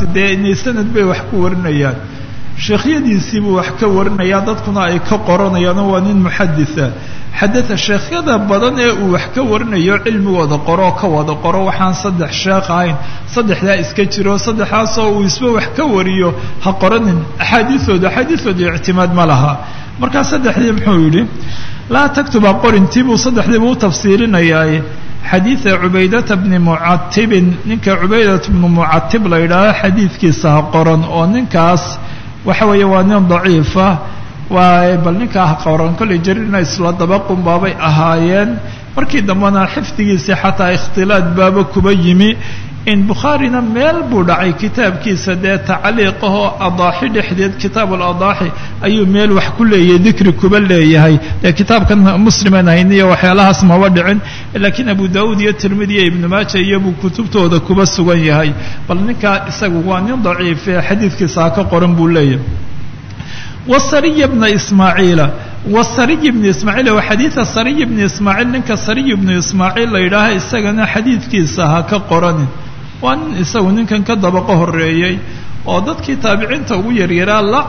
ninkaasi dee inay sanad bay wax ku warinayaan. Sheekhyadiisiibuu wax ka warinaya dadkuna ay ka qoranayaano waa nin muxaditha xadaa sheekhyada badan ee uu wax ka warinayo cilmigooda qoroo ka wada qoro waxaan saddex sheekh ahayn saddexdaa iska jiro saddexdaasoo uu isba wax ka wariyo ha qoranin axaadiiooda axaadiisooda ictimaad ma laha. Markaa saddexdii muxuu yidhi laa taktuba qorintiibuu saddexdiibu u tafsiirinayaaye xadiida cubaydata bni mucatibin ninka cubaydat bnu mucatib la yidhaaho xadiidkiisa ha qoran oo ninkaas waxa weeye waa nin daciifa waa bal ninkaa ha qoran kollay jariirna isla dabaqun baabay ahaayeen. Markii dambena xifdigiisii xataa ikhtilaad baaba kuba yimi in bukhaarina meel buu dhacay kitaabkiisa dee tacliiqahoo adaaxi dhexdeed kitaab aladaaxi ayuu meel wax ku leeyahay dikri kuba leeyahay. Dee kitaabkan musliman hayniyo waxyaalahaas maba dhicin laakiin abu daauud iyo tirmidi iyo ibnu maaja iyobuu kutubtooda kuba sugan yahay. Bal ninkaa isagu waa nin daciife xadiidkiisa ka qoran buu leeyahay. Wasariy bna ismaaciila wasariy bni ismaaciil waa xadiida sariy bni ismaaciil ninka sariy bnu ismaaciil la yidhaaha isagana xadiidkiisa ha ka qoranin waa nin isagu ninkan ka dabaqo horeeyey oo dadkii taabiciinta ugu yaryaraa la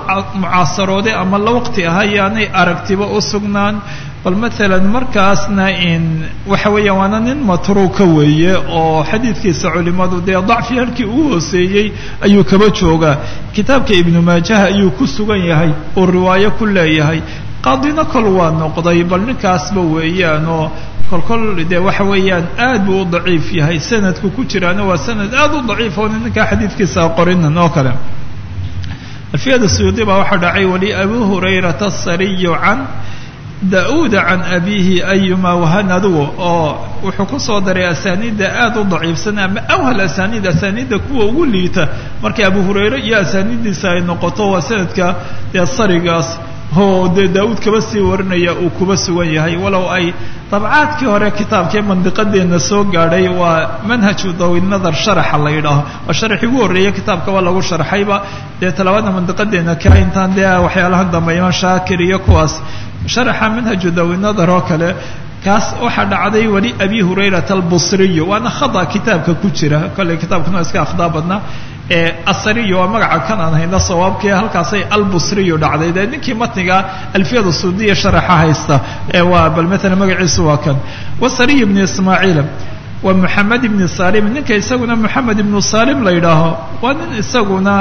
mucaasarooday ama la waqti aha yaanay aragtiba u sugnaan. Bal maalan markaasna in waxa weeya waana nin matruuka weeye oo xadiidkiisa culimadu dee dacfi halkii uu hooseeyey ayuu kaba joogaa. Kitaabka ibnu maajaha ayuu ku sugan yahay uu riwaayo ku leeyahay qaadina kol waa noqday bal ninkaasba weeyaan oo kolkol dee waxa weeyaan aad buu u daciif yahay sanadku ku jiraana waa sanad aad u daciif oo ninkaa xadiidkiisa qorinan oo kale. Alfiyada suyuudi baa waxaa dhacay wali abu hurayrata sariyu can da'uuda can abiihi ayuma wahan adugu oo wuxuu ku soo daray asaaniidda aad u daciifsan ama awhal asaaniid asaaniidda kuwa ugu liita. Markay abu hurayre iyo asaaniiddiisa ay noqoto waa sanadka dee sarigaas oo dee daa-uud kaba sii warinaya uu kuba sugan yahay. Walow ay dabcaadkii hore kitaabkii mandiqadeenna soo gaadhay waa manhaju dawinadar sharaxa la yidhaaho. Waa sharaxii ugu horreeya kitaabkaba lagu sharxayba. Dee talabaadna mandiqadeena ka intaan dee waxyaalahan dambe imaan shaakir iyo kuwaas. Sharaxa manhaju dawinadar oo kale kaas waxaa dhacday weli abi hurayrata albusriyo waana khada kitaabka ku jira. Kolley kitaabkuna iska akhdaa badnaa asariyo waa magaca kan aan hayno sawaabkii halkaasay albusriyu dhacday. Dee ninkii matniga alfiyada suudiya sharaxa haysta waa bal maalan magaciisu waa kan. Wasariy ibni ismaaciil waa moxamed ibni salim. Ninka isaguna moxamed ibnu salim la yidhaaho. Waa nin isaguna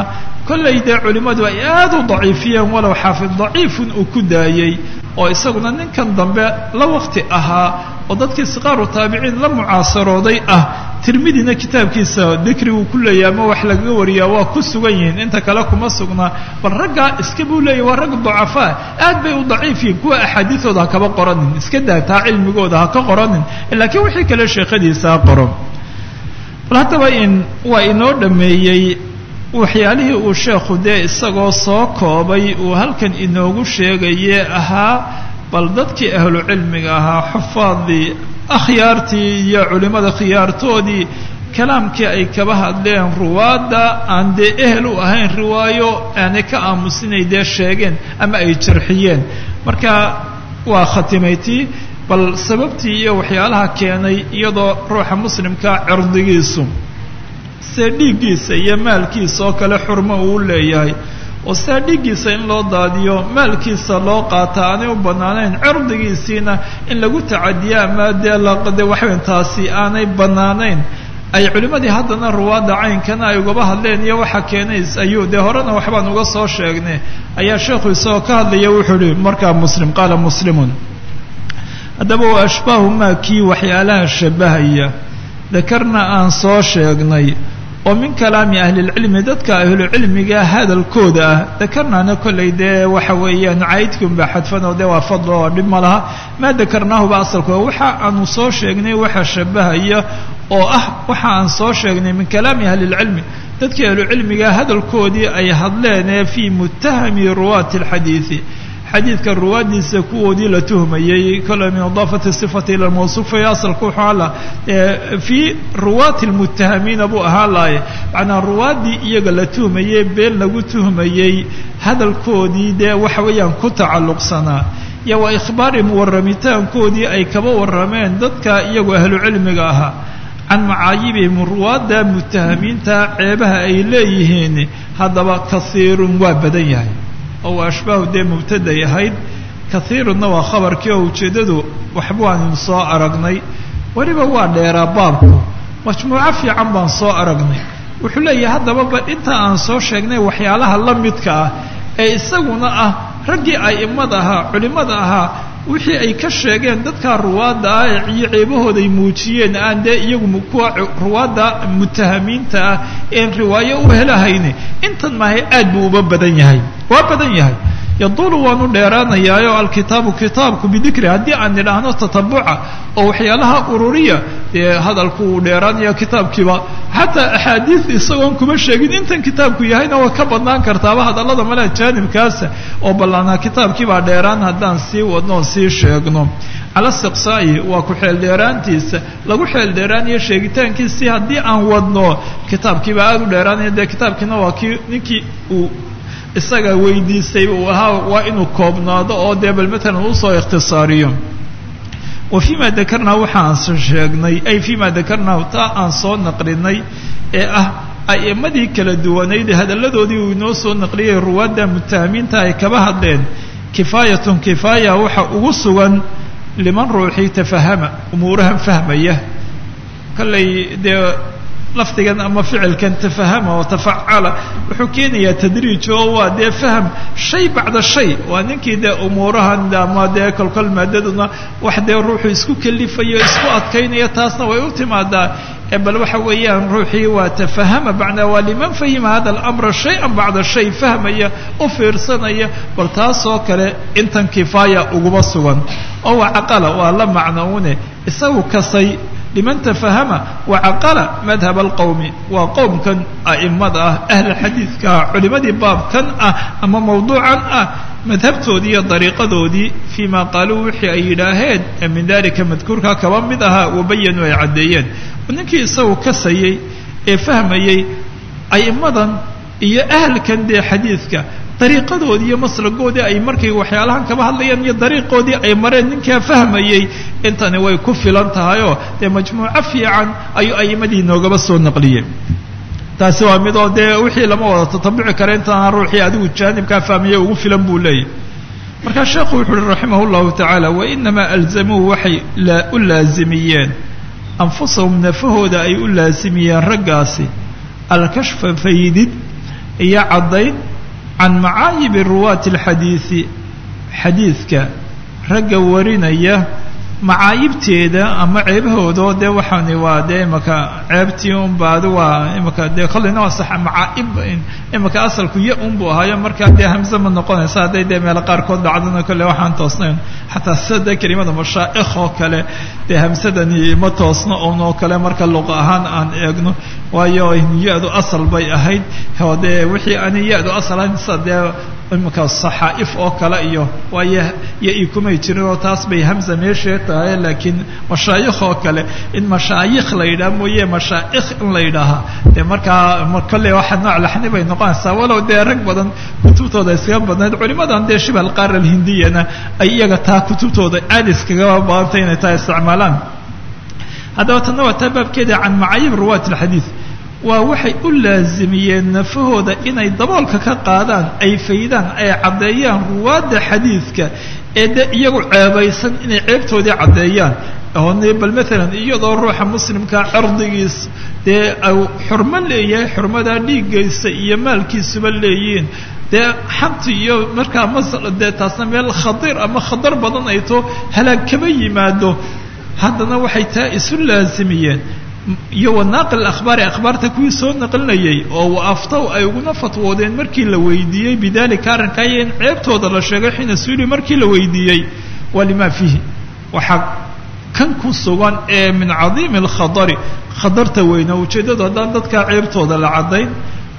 kollay dee culimmadu ay aad u daciifiyeen walow xaafid daciifun uu ku daayey oo isaguna ninkan dambe la waqti ahaa oo dadkii siqaaru taabiciin la mucaasarooday ah tirmidina kitaabkiisa dikri uu ku leeyahy ama wax lagaga wariyaa waa ku sugan yihiin inta kale kuma sugnaa bal raggaa iska buu leeyahy waa rag dacafaa aad bay u daciif yihiin kuwa axaadiidooda ha kaba qoranin iska daataa cilmigooda ha ka qoranin laakiin wixii kale sheekadiisa ha qoro bal haddaba in waa inoo dhameeyey waxyaalihii uu sheekhu dee isagoo soo koobay uu halkan inoogu sheegaye ahaa bal dadkii ahlu cilmiga ahaa xufaadii akhyaartii iyo culimmada khiyaartoodii kalaamkii ay kaba hadleen ruwaadda aan dee ehel u ahayn riwaayo aanay ka aamusinay dee sheegeen ama ay jarxiyeen. Marka waa khatimaytii bal sababtii iyo waxyaalaha keenay iyadoo ruuxa muslimka cirdigiisu see dhiiggiisa iyo maalkiisa oo kale xurmo uu leeyahay. oo sidaa dhiiggiisa in loo daadiyo maalkiisa loo qaata aanay u bannaanayn cirdigiisiina in lagu tacadiyo ama dee waxaweyn taasi aanay bannaanayn. ay culimmadii haddana ruwaadda caynkana ay ugaba hadleen iyo waxa keenays ayuu dee horena waxbaan uga soo sheegnay. ayaa sheekhu isagoo ka hadlaya wuxuu ihi markaa muslim qaala muslimun. haddaba wa ashbaahu maa kii waxyaalaha shabahaya. dakarna aan soo sheegnay oo min kalaami ahlilcilmi dadka ahlucilmiga hadalkooda ah dakarnaana kollay waxa weeyaan caydkunba xadfan oo waa fadl oo dhib ma laha. Maa dakarnaahuba asalkooda. Waxa aanu soo sheegnay waxa shabahaya oo ah waxa aan soo sheegnay min kalaami ahlilcilmi. Dadkii ahlucilmiga hadalkoodii ay hadleen ee fii muttahami ruwaati xadiidka ruwaadiisa kuwoodii la tuhmayey kole min idaafati sifati ila lmawsuufa ee asalka wuxuu ala fii ruwaati lmuttahamiina buu ahaan lahay macnaa ruwaaddii iyaga la tuhmayey been lagu tuhmayey hadalkoodii dee waxa weeyaan ku tacalluqsanaa iyo wa ikhbaarihim warramitaankoodii ay kaba warrameen dadka iyagoo ahlucilmiga ahaa can macaayibihim ruwaadda mutahamiinta ceebaha ay leeyihiin haddaba kasiirun waa badan yahay oo waa ashbaahu dee mubtaday ahayd kasiirunna waa khabarkii oo ujeeddadu waxba waannu soo aragnay. Weliba waa dheeraa baabku. Majmuuco fiican baan soo aragnay. Wuxuu leeyahay haddaba ba inta aan soo sheegnay waxyaalaha la midka ah ee isaguna ah raggii a'immada ahaa culimmada ahaa wixii ay ka sheegeen dadkaa ruwaadda ah iyo ceebahooday muujiyeen aan dee iyagu kuwa ruwaadda mutahamiinta ah een riwaayo u helahayni intan maahay aad buu uba badan yahay waa badan yahay yaduulu waanu dheeraanayaayo alkitaabu kitaabku bidikri. Haddii aan nidhaahno tatabuca oo waxyaalaha ururiya dee hadalku uu dheeraanaya kitaabkiiba xataa axaadiis isagoon kuma sheegin intan kitaabku yahayna waa ka badnaan kartaaba hadallada male jaanibkaasa oo ballaanaa kitaabkiibaa dheeraan haddaan sii wadno oo sii sheegno. Cala waa ku xeeldheeraantiisa lagu xeeldheeraanayo sheegitaankiisii haddii aan wadno kitaabkiibaa aada u dheeraanaya. Dee kitaabkiina waa kii ninkii uu isaga weydiisay uu ahaa waa inuu koobnaado oo dee bal matalan u soo ikhtisaariyo. Wa fii ma dakarnaa waxaan sheegnay ay fii ma dakarnaahu taa aan soo naqlinay ee ah a'immadii kala duwanayd hadalladoodii uu inoo soo naqliyay ruwaadda mutahamiinta ay kaba hadleen kifaayatun kifaaya waxa ugu sugan liman ruuxii tafahama umuurahan fahmaya. Kallay dee lafdigan ama ficilkan tafahama oo tafacala. Wuxuu keenayaa tadriij oo waa dee faham shay bacda shay. Waa ninkii dee umuurahan ama dee kolkol maadaduna wax dee ruuxu isku kalifayo isku adkaynaya taasna way u timaadaa. Bal waxa weeyaan ruuxii waa tafahama bacda waa liman fahima hada alamra shay-an bacda shay fahmaya u fiirsanaya. Bal taasoo kale intan kifaaya uguma sugan. Oo waa caqala waa la macnoune isagu kasay liman tafahama wacaqala madhab alqowmi waa qowmkan a'imada ah ahla xadiidka ah culimadii baabkan ah ama mawduucan ah madhabtoodii iyo dariiqadoodii fii ma qaaluu wixii ay yidhaaheen ee min dalika madkuurka kaba mid ahaa wabayanuu ay caddeeyeen ninkii isagu kasayey ee fahmayey a'immadan iyo ahalkan dee xadiidka dariiqadoodii iyo maslagoodii ay markay waxyaalahan kaba hadlayaan iyo dariiqoodii ay mareen ninkaa fahmayey intani way ku filan tahayoo dee majmuuco fiican ayuu a'imadii noogaba soo naqliyeen. Taasi waa mid oo dee wixii lama wada tatabuci kara intaana ruuxii adigu jaanibkaa fahmaya ugu filan buu leeyahy markaa sheekhu wuxu uhi raximah llahu tacaala wainamaa alzamuu waxay u laazimiyeen. Anfusahum nafahooda ay u laasimiyeen raggaasi. Alkashfa faydid iyo caddayn can macaayibi ruwaati alxadiidi xadiidka ragga warinaya macaayibteeda ama ceebahoodo dee waxaani waa dee imaka ceebtii unba adi waa imaka dee kolleyna waa sax macaaib imaka asalku ya un ahaayo markaa dee hamse ma noqonaysa hadday dee meelo qaarkood dhacdana kolle waxaan toosnayn. Xataa sida kelimada mashaa'ikh oo kale dee hamsadani ma toosno un oo kale marka luqa ahaan aan eegno. Waayo ya-du asal bay ahayd oo dee wixii ani ya-du asal ahayn sida dee imika saxaa'if oo kale iyo waayo ya-i kumay jirin oo taas bay hamza meeshee tahay laakiin mashaayikh oo kale in mashaayikh la yidhaha mooye mashaa'ikh in la yidhaahaa dee markaa kolley waxa nooc laxni bay noqonaysaa walow dee rag badan kutubtooda iskaga badnayd culimadan dee shibal qaar alhindiyana ay iyaga taa kutubtooda aad iskaga badantay inay taa isticmaalaan. Haddaba tanna waa taa baabkeeda can macaayib ruwaat alxadiid waa waxay u laazimiyeen nafahooda inay daboolka ka qaadaan ay faydaan ay caddeeyaan ruwaadda xadiidka ee de iyagu ceebaysan inay ceebtoodii caddeeyaan. Oon bal maalan iyadoo ruuxa muslimka cirdigiis dee xurmo leeyahay xurmadaa dhiigaysa iyo maalkiisuba leeyihiin. Dee xanti iyo markaa masal dee taasna meel khadiir ama khadar badan ay too halaag kaba yimaado. Haddana waxay taa isu laasimiyeen iyo wanaaqil akhbaari akhbaarta kuwii soo naqlinayay oo aftaw ay uguna fatwoodeen markii la weydiiyey bidalika arrinkaa iyo in ceebtooda la sheegay xiina suuli markii la weydiiyey waa limaa fiihi. Waxaa kan ku sugan ee min cadiimi alkhadari khadarta weyne ujeeddadu haddaan dadkaa ceebtooda la caddayn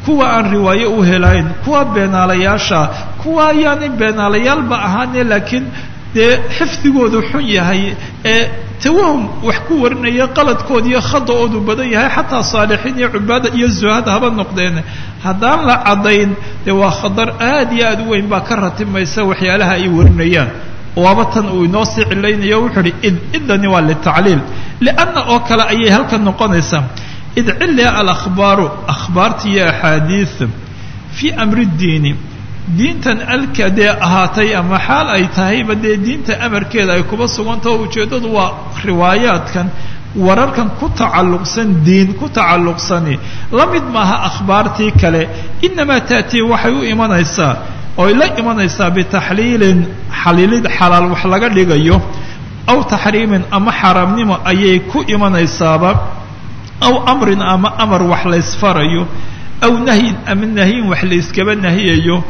kuwa aan riwaayo u helayn kuwa beenaalayaasha kuwa ayaanay beenaalayaalba ahaane laakiin dee xifdigoodu xun yahay ee tawahum wax ku warinaya qaladkooda iyo khada-oodu badan yahay xataa saalixiin iyo cubaada iyo zuhad haba noqdeen. Haddaan la caddayn dee waa khadar aad iyo aad u weyn baa ka ratimaysa waxyaalaha ay warinayaan. Waaba tan uu inoo sii cilaynayo wuxuu uhi id idani waa litacliil. Lianna oo kale ayay halkan noqonaysaa id cili alakhbaaru akhbaarta iyo axaadiid fii amri ddiini diintan alka dee ahaatay ama xaal ay tahayba dee diinta amarkeeda ay kuba sugantao ujeeddadu waa riwaayaadkan wararkan ku tacalluqsan diin ku tacalluqsani. La mid maaha akhbaartii kale inamaa ta'tii waxay u imanaysaa oy la imanaysaa bitaxliilin xaliilid xalaal wax laga dhigayo aw taxriimin ama xaaraamnimo ayay ku imanaysaaba aw amrin ama amar wax laysfarayo aw nahyin ama nahyin wax layskaba nahiyayo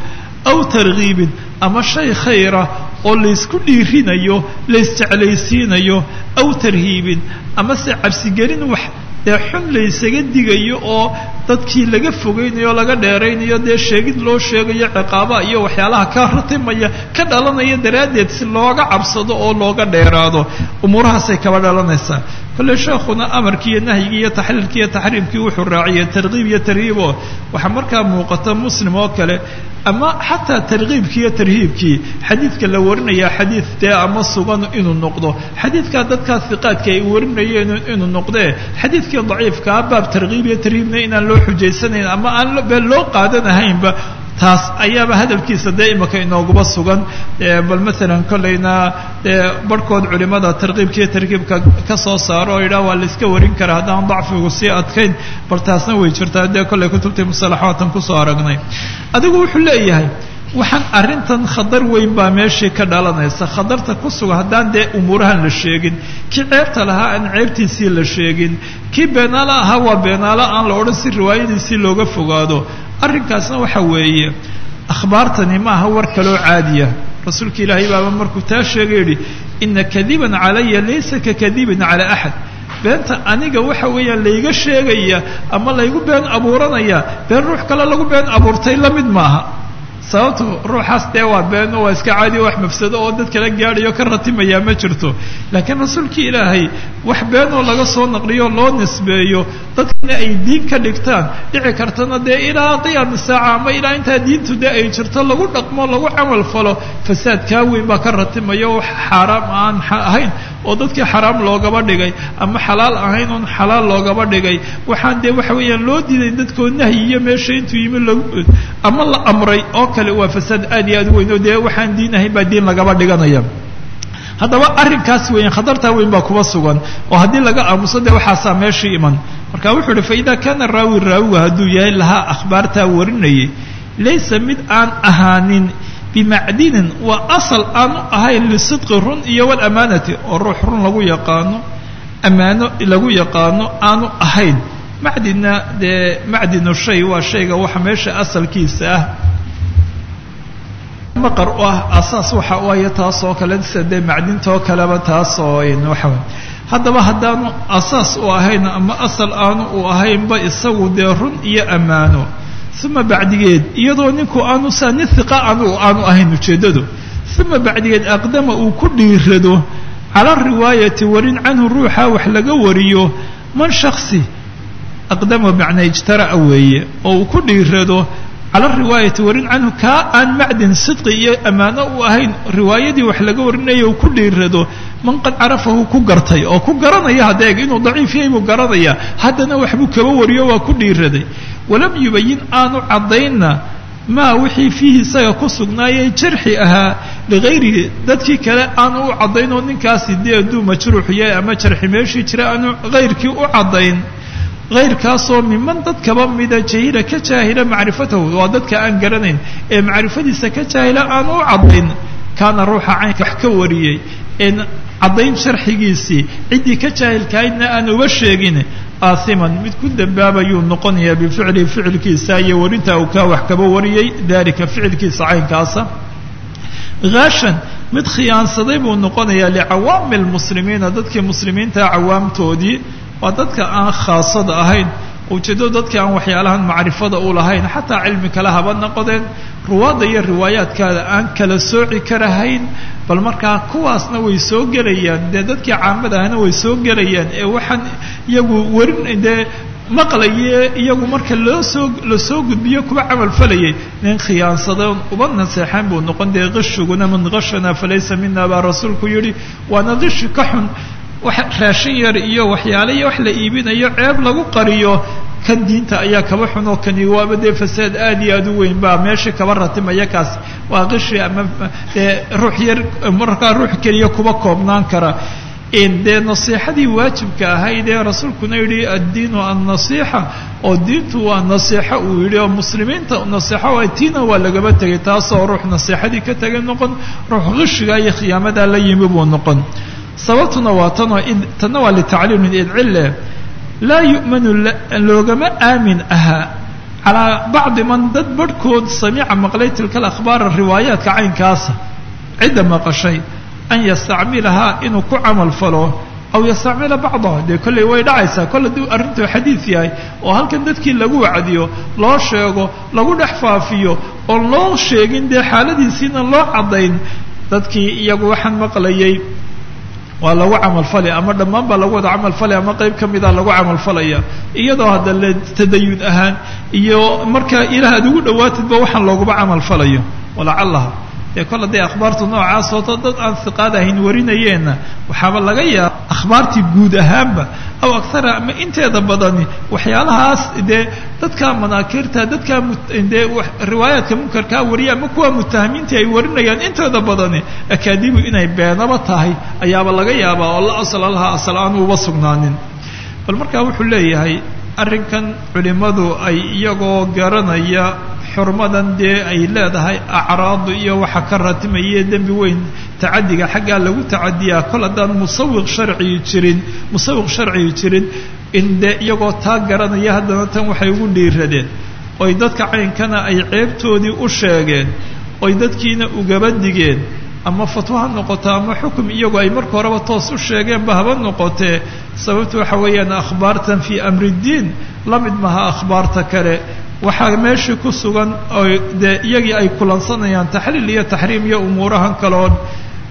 aw targiibin ama shay khayra oo laysku dhiirinayo laysjeclaysiinayo aw tarhiibin ama se cabsigelin wax dee xun laysaga digayo oo dadkii laga fogaynayo laga dheeraynayo dee sheegid loo sheegayo ciqaabaha iyo waxyaalaha ka ratimaya ka dhalanaya daraaddeed si looga cabsado oo looga dheeraado. Umuurahaasay kaba dhalanaysaa. Kolley sheekhuna amarkii nahyigii iyo taxliilkii iyo taxriimkii wuxuu raaciyay tarkiib iyo tarhiib oo waxaa markaa muuqata muslim oo kale ama xataa tarkiibkii iyo tarhiibkii. Xadiidka la warinaya xadiid dee ama sugan inuu noqdo. Xadiidkaa dadkaa hiqaadka ay warinayeen inuu noqdee xadiidkii daciifkaa baab tarkiib iyo tarhiibna inaan loo xujaysanayn ama aan been loo qaadanahaynba taas ayaaba hadalkiisa dee imaka inooguba sugan. Bal maalan kollayna dee barhkood culimada tarkiibka iyo tarkiibka ka soo saaro oo yidhaha waa la warin karaa haddaan dacfigu sii adkayn. Bal taasna way jirtaa. Dee kollay kutubtii musalaxaatan ku soo aragnay. Adigu wuxuu leeyahay waxaan arrintan khadar weyn baa meeshii ka dhalanaysa. Khatarta ku sugan haddaan dee umuurahan la sheegin kii ceebta lahaa aan ceebtiisii la sheegin kii beenaalo ahaa waa beenaalo aan la odhan si riwaayadiisii looga fogaado. Arrinkaasna waxa weeye akhbaartani maaha war kaloo caadiya. Rasuulka ilaahay baaba markuu taa sheegay yidhi ina kadiban calaya laysa ka kadibin cala axad beenta aniga waxa weeyaan layga sheegaya ama laygu been abuuranaya been ruux kale lagu been abuurtay la mid maaha sababtu ruuxaas dee waa been waa iska caadiyo wax mafsado oo dad kala gaadhayo ka ratimayaa ma jirto. Laakiin rasuulkii ilaahay wax beenoo laga soo naqliyo loo nisbeeyo dadkana ay diin ka dhigtaan. Dhici kartana dee ilaa qiyaami saaca ama ilaa intaa diintu dee ay jirto lagu dhaqmo lagu camal falo fasaad kaa weyn baa ka ratimaya wax xaaraam aan ahayn oo dadkii xaraam loogaba dhigay ama xalaal ahayn oon xalaal loogaba dhigay. Waxaan dee waxa weeyaan loo diiday dadkoo nahyi iyo meesha intuu yimi ama la amray oo kale waa fasaad aad iyo aad u weyn oo dee waxaan diin baa diin lagaba dhiganaya. Haddaba arrinkaas weyan khatartaa weyn baa kuba sugan. Oo haddii laga aamuso dee waxaasaa meeshii iman. Marka wuxuu uhi faida kaana raawi raawiga hadduu yahay lahaa akhbaartaa warinayay. Laysa mid aan ahaanin bimacdinin waa asal aanu ahayn lisidqi run iyo walamaanati oo ruux run lagu yaqaano ammaano lagu yaqaano aanu ahayn. Macdinna dee macdinu shay waa shayga waxa meesha asalkiisa ah maqar u ah asaas waxa u ayo taas kale sida dee kaleba taas waxa haddaba haddaanu asaas u ahayn ama asal aanu u ahaynba isagu dee run iyo ammaano. Uma bacdigeed iyadoo ninku aanu saa nin hiqa aanu aanu ahayn ujeeddadu. Uma bacdigeed aqdama uu ku dhiirado cala riwaayati warin canhu ruuxa wax laga wariyo man shaksi aqdama macnaa ijtara'a weeye oo uu ku dhiirado cala riwaayati warin canhu kaa aan macdin sidqi iyo ammaano u ahayn riwaayadii wax laga warinaya uu ku dhiirado man qad carafahu ku gartay oo ku garanaya hadeeg inuu daciif yahay buu garanaya haddana waxbuu kaba wariyo waa ku dhiiraday walam yubayin aanu caddaynna maa wixii fiihi isaga ku sugnaayay jarxi ahaa ligayrihi dadkii kale aanu u caddayn oo ninkaasi dee hadduu majruux yahay ama jarxi meeshii jira aanu hayrkii u caddayn hayrkaasoo miman dad kaba mida jahila ka jaahila macrifatahu waa dadka aan garanayn. Ee macrifadiisa ka jaahila aanu u caddayn kaana ruuxa caynka wax ka wariyey. Een caddayn sharxigiisii ciddii ka jaahilkahaydna aan uba sheegin aasiman mid ku dambaabayuu noqonayaa bificlihi ficilkiisa iyo warinta uu kaa wax kaba wariyey dalika ficilkiisa caynkaasa. Haashan mid khiyaansaday buu noqonayaa licawaami lmuslimiina dadkii muslimiinta cawaamtoodii waa dadka aan khaasada ahayn. Ujeeddadu dadka aan waxyaalahan macrifada u lahayn xataa cilmi kale haba noqodeen. Ruwaadda iyo riwaayaadkaada aan kala sooci karahayn bal markaa kuwaasna way soo gelayaan. Dee dadkii caamada ahna way soo gelayaan. Ee waxaan iyagu warin dee maqlaye iyagu marka loo soo la soo gudbiyo kuwa camal falayay. Nin khiyaansadoon uba naseexan buu noqon dee qishiguna man qashana falaysa mina baa rasuulku yidhi. Waana qishi ka xun raashin yar iyo waxyaale iyo wax la iibinayo ceeb lagu qariyo kan diinta ayaa kaba xun oo kani waaba dee fasaad aad iyo aad u weyn baa meeshii kaba ratimaya kaas waa qishi ama ruux yar markaa ruux keliya kuba koobnaan kara. Dee nasiixadii waajibka ahayd ee rasuulkuna yidhi addiinu annasiixa oo diintu waa nasiixo uu yidhi oo muslimiinta nasiixo waa tiina waa lagaba tegay taasoo ruux nasiixadii ka tegay noqon ruux qishiga iyo khiyaamadaa la yimi buu noqon sababtuna waa tanoo tanna waa litacliimin idcille laa yu'manu loogama aamin ahaa calaa bacdi man dad barhkood samiica maqlay tilka alakhbaara riwaayaadka caynkaasa cidda maqashay an yastacmilahaa inuu ku camal falo aw yastacmila bacdaha dee kolley way dhacaysaa kolle duu arrintuu xadiid yahay oo halkan dadkii lagu wacdiyo loo sheego lagu dhex faafiyo oon loo sheegin dee xaaladiisiina loo caddayn dadkii iyagu waxaan maqlayay waa lagu camalfali ama dhammaan baa lagu wada camalfalaya ama qayb ka mida lagu camalfalaya iyadoo hadda le tadayun ahaan iyo marka ilaah aad ugu dhawaatidba waxaan looguba camalfalayo walacalaha dee kol hadday akhbaartu noocaas ooto dad aan hiqaad ahayn warinayeenna waxaaba laga yaaba akhbaartii guud ahaanba aw akhara ama inteeda badani waxyaalahaas dee dadka manaakirta dadka dee riwaayaadka munkarkaa wariya ama kuwa mutahamiinta ay warinayaan inteeda badani akaadibu inay beenaba tahay ayaaba laga yaabaa oo la asal laha asal aan uba sugnaanin. Bal markaa wuxuu leeyahay arrinkan culimmadu ay iyagoo garanaya xurmadan dee ay leedahay acraadu iyo waxa ka ratimaye dembi weyn. Tacadiga xaggaa lagu tacadiyaa kol haddaan musawiq sharcigi jirin musawiq sharcigi jirin in dee iyagoo taa garanaya haddana tan waxay ugu dhiiradeen. Oy dadka caynkana ay ceebtoodii u sheegeen oy dadkiina ugaba digeen ama fatwo ha noqoto ama xukum iyagu ay marka horeba toos u sheegeenba haba noqotee sababtu waxa weeyaan akhbaartan fii amri ddiin la mid maha akhbaarta kale. Waxaa meeshii ku sugan oo dee iyagii ay kulansanayaan taxliil iyo taxriim iyo umuurahan kaloon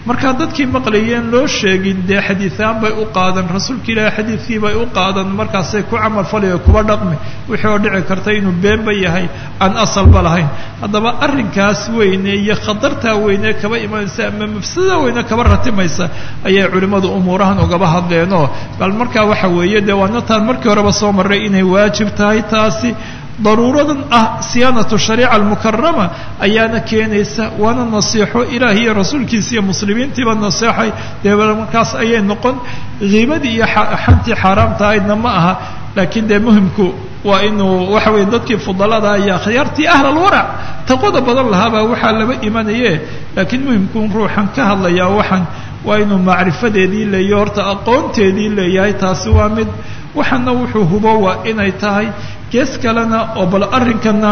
markaa dadkii maqlayeen loo sheegin dee xadiiaan bay u qaadan rasuulka ilaahi xadiidkii bay u qaadan markaasay ku camal falayo kuba dhaqmi wixii oo dhici karta inuu beenba yahay aan asalba lahayn. Haddaba arrinkaas weyne iyo khatartaa weyne kaba imanaysa ama mafsadada weyne kaba ratimaysa ayay culimmadu umuurahan ugaba hadleenoo bal markaa waxa weeye dee waana taan markii horeba soo marray inay waajib tahay taasi daruuradan ah siyaanatu shariica almukarama ayaana keenaysa waana nasiixo ilaah iyo rasuulkiisa iyo muslimiintiiba naseexay dee markaas ayay noqon kiibadii iyo xantii xaaraamta ahaydna ma aha laakiin dee muhimku waa inuu waxa weye dadkii fudalada iyo akhyaartii ahlalwarac taqoda badan lahaabaa waxaa laba imanaye laakiin muhimkuun ruuxan ka hadlayaa waxaan waa inuu macrifadeedii leeyahy horta aqoonteedii leeyahay taasi waa mid waxaana wuxuu hubo waa inay tahay gees kalena oo bal arrinkana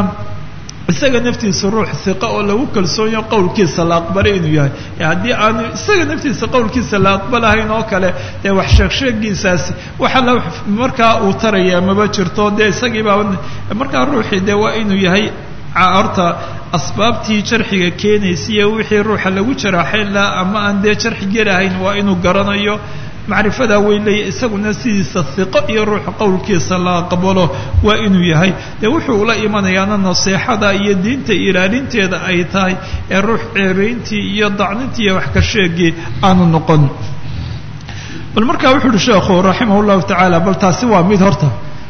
isaga naftiisa ruux hiqa oo lagu kalsoonyo qowlkiisa la aqbalay inuu yahay. Haddii aanu isaga naftiisa qowlkiisa la aqbalahayn oo kale dee wax sheegsheegiisaasi waxa la markaa uu taraya maba jirto dee isagiibaa markaa ruuxii dee waa inuu yahay horta asbaabtii jarxiga keenaysiiyo wixii ruuxa lagu jaraaxayn laha ama aan dee jarxi gelahayn waa inuu garanayo macrifadaa weyn leeya isaguna sidiisa hiqo iyo ruuxa qowlkiisa la aqbalo waa inuu yahay. Dee wuxuu ula imanayaana nasiixada iyo diinta ilaalinteeda ay tahay ee ruux ceebayntii iyo dacnintii iyo wax ka sheegii aanu noqon. Bal markaa wuxu uhi sheekhu raximah llahu tacaala bal taasi waa mid horta.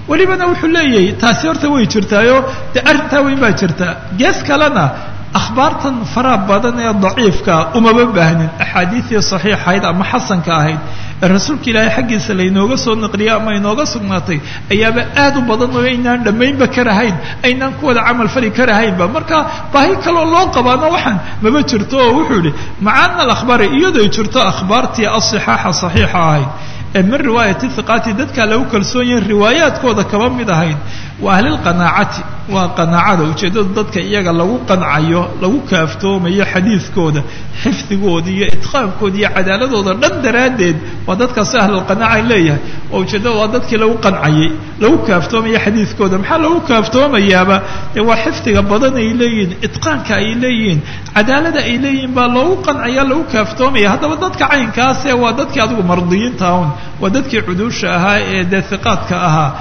Welibana wuxuu leeyahay taasi horta way jirtaayo dee arrintaa weyn baa jirta gees kalena akhbaartan faraha badan ee daciifka umaba baahnin axaadiidii saxiixahayd ama xasanka ahayd ee rasuulka ilaahay xaggiisa laynooga soo naqliyay ama inooga sugnaatay ayaaba aad u badan oo aynaan dhammaynba karahayn aynaan ku wada camal fali karahaynba marka baahi kaloo loo qabaana waxaan maba jirto oo wuxuu yihi macaana alakhbaari iyadoo jirto akhbaartii asixaaxa saxiixa ahayd ee min riwaayati hiqaati dadkaa lagu kalsoon yahin riwaayaadkooda kaba mid ahayd wa ahlilqanaacati waa qanaacada ujeeddadu dadka iyaga lagu qancayo lagu kaaftoomayo xadiidkooda xifdigooda iyo itqaankooda iyo cadaaladooda dhan daraaddeed waa dadkaasi ahlulqanaaca leeyahay. Oo ujeeddada waa dadkii lagu qancayay lagu kaaftoomayo xadiidkooda. Maxaa lagu kaaftoomayaaba? Dee waa xifdiga badan ay leeyihiin itqaanka ay leeyihiin cadaalada ay leeyihiin baa loogu qancaya lagu kaaftoomaya haddaba dadka caynkaase waa dadkii adigu mardiyiinta un waa dadkii cuduusha ahaa ee dee hiqaadka ahaa.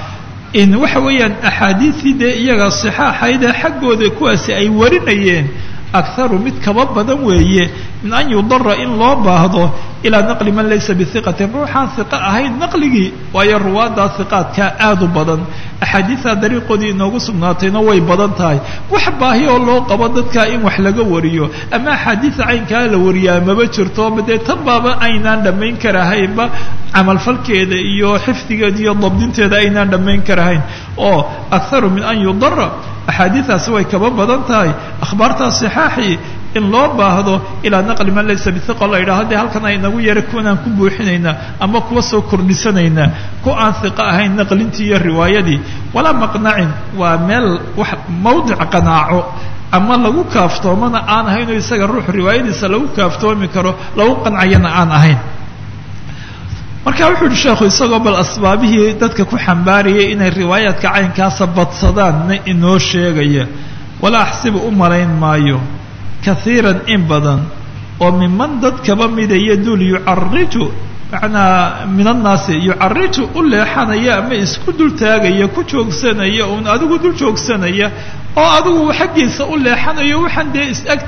In waxa weeyaan axaadiisii dee iyaga saxaaxaydee xaggooda kuwaasi ay warinayeen akharu mid kaba badan weeye. Min an yudara in loo baahdo ilaa naqli man laysa bihiqatin ruuxaan hiqa ahayn naqligii waayo ruwaaddaa hiqaadkaa aad u badan. Axaadiidaa dariiqoodii inoogu sugnaatayna way badan tahay. Wax baahi oo loo qabo dadkaa in wax laga wariyo ama axaadiida caynkaa la wariyaa maba jirto dee tan baaba aynaan dhammayn karahaynba camalfalkeeda iyo xifdigeeda iyo dabdinteeda aynaan dhammayn karahayn oo akharu min an yudara axaadiidaasi way kaba badan tahay. Akhbaartaa saxaaxii in loo baahdo ilaa naqli man laysa bihiqa la yidhaho dee halkan aynagu yara kuwanaan ku buuxinaynaa ama kuwa soo kordhisanaynaa ku aan hiqa ahayn naqlintii iyo riwaayadii walaa maqnacin waa meel mawdic qanaaco ama lagu kaaftoomana aan ahayn oo isaga ruux riwaayadiisa lagu kaaftoomi karo lagu qancayana aan ahayn marka wuxuu yihi sheekhu isagoo bal asbaabihii dadka ku xambaarayay inay riwaayaadka caynkaasa badsadaanna inoo sheegaya. Walaa axsibu u malayn maayo. Kaiiran in badan. Oo miman dad kaba mida yaduul yucariju macnaa min annaasi yucariju u leexanaya ama isku dul taagaya ku joogsanaya uun adigu dul joogsanaya oo adigu xaggiisa u leexanayo waxaan dee is-ag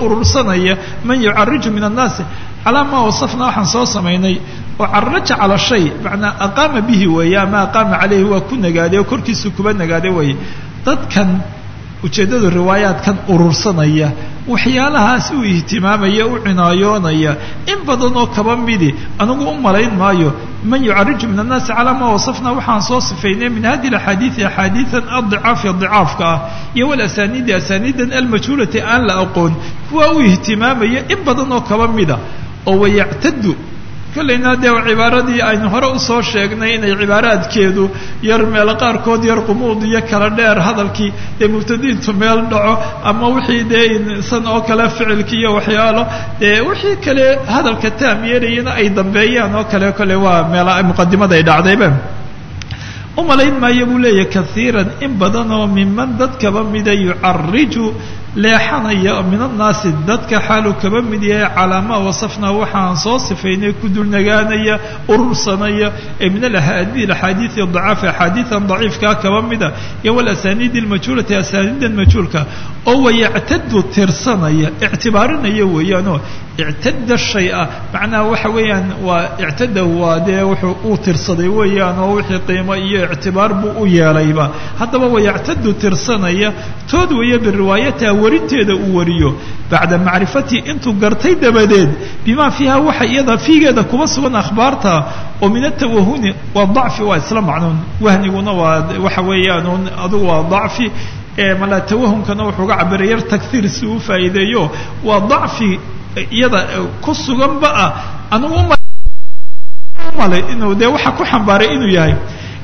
urursanaya man yucariju min annaasi calaa maa wasafna waxaan soo samaynay oo caraja cala macnaa aqaama bihi weeye ama aqaama caleyhi waa ku nagaaday oo korkiisu kuba nagaaday weeye. Dadkan ujeeddadu riwaayaadkan urursanaya waxyaalahaas u ihtimaamaya u cinaayoonaya in badan oo kaba midi anigu u malayn maayo man yucariju min annaasi calaa maa wasafna waxaan soo sifaynay min hadi axaadiidi axaadiidan adicaafi dicaafka ah iyo walasaniidi asaniidan almajhuulati aan la aqoon kuwa u ihtimaamaya in badan oo kaba mida oo wayactadu kollayna dee cibaaradii aynu hore u soo sheegnay inay cibaaraadkeedu yar meelo qaarkood yar qumuud iyo kala dheer hadalkii dee mubtadiintu meel dhaco ama wixii dee san oo kale ficilki iyo waxyaalo dee wixii kale hadalka taam yeelayana ay dambeeyaan oo kale kole waa meel muqadimada ay dhacdayba umalayn maayo buu leeyahay kaiiran in badan oo miman dad mida yucariju leexanaya min annaasi dadka xaalu kaba mid yahay calaa maa wasafnaa waxaan soo sifaynay ku dulnagaanaya urursanaya ee min alahaadiid axaadiidi dacaafi axaadiidan daciifkaa kaba mida iyo walasaniidi almajhuulati asaniidan majhuulka oo wayactadu tirsanaya ictibaarinaya weeyaanoo ictada shaya macnaha waxa weeyaan waa ictada waa dee wuxuu uu tirsaday weeyaan oo wixii qiimo iyo ictibaar buu u yeelayba. Haddaba wayactadu tirsanaya tood weeye biriwaayatiha warinteeda uu wariyo. Bacda macrifatii intuu gartay dabadeed bima fiiha waxa iyada fiigeeda kuba sugan akhbaarta oo min atawahuni waa dacfi waa isla macnuun wahniguna waa waxa weeyaan adugu waa dacfi. Mala tawahunkana wuxuu ga cabiray yar takhiir si uu faa'iideeyo. Waa dacfi iyada ku suganba ah. Umalay inuu dee waxa ku xambaaray inuu yahay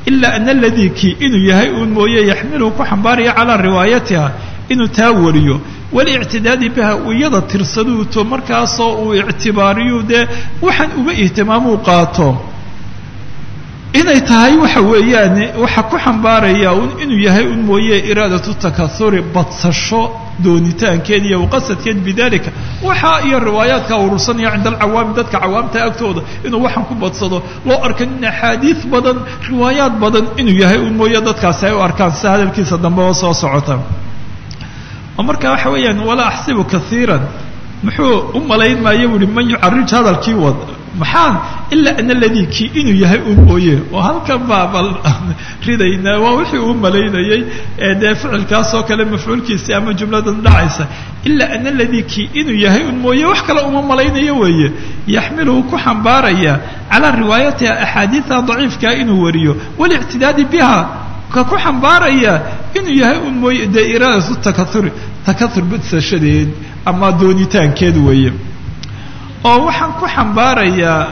ilaa ana aladii kii inuu yahay uun mooye yaxmiluhu ku xambaaraya calaa riwaayatiha inuu taa wariyo walictidaadi biha uu iyada tirsaduuto markaasoo uu ictibaariyu dee waxaan uga ihtimaamuu qaato inay tahay waxa weeyaan waxa ku xambaaraya inuu yahay un mooye iraadatu takahuri badsasho doonitaankeed iyo qasadkeed bidalika waxa iyo riwaayaadka urursanaya cinda alcawaami dadka cawaamta agtooda inuu waxaan ku badsado loo arkan in axaadiid badan riwaayaad badan inuu yahay un mooye dadkaasi ay u arkaan. Sida hadalkiisa dambe oo soo socota. Marka waxa weeyaan walaa axsibu kaiiran muxuu u malayn maayo buuhi man yucarij hadalkii wad maxaan ilaa ana aladii kii inuu yahay un mooye oo halkan baa bal ridaynaa. Waa wixii uu malaynayey ee dee ficilkaasoo kale mafcuulkiisi ama jumladan dhacaysa. Ilaa ana aladii kii inuu yahay un mooye wax kale uma malaynayo weeye. Yaxmiluhu ku xambaaraya calaa riwaayatiha axaadiida daciifkaa inuu wariyo. Walictidaadi biha ka ku xambaaraya inuu yahay un mooye dee iraadatu takahuri takahur badsashadeed ama doonitaankeed weeye oo waxaan ku xambaarayaa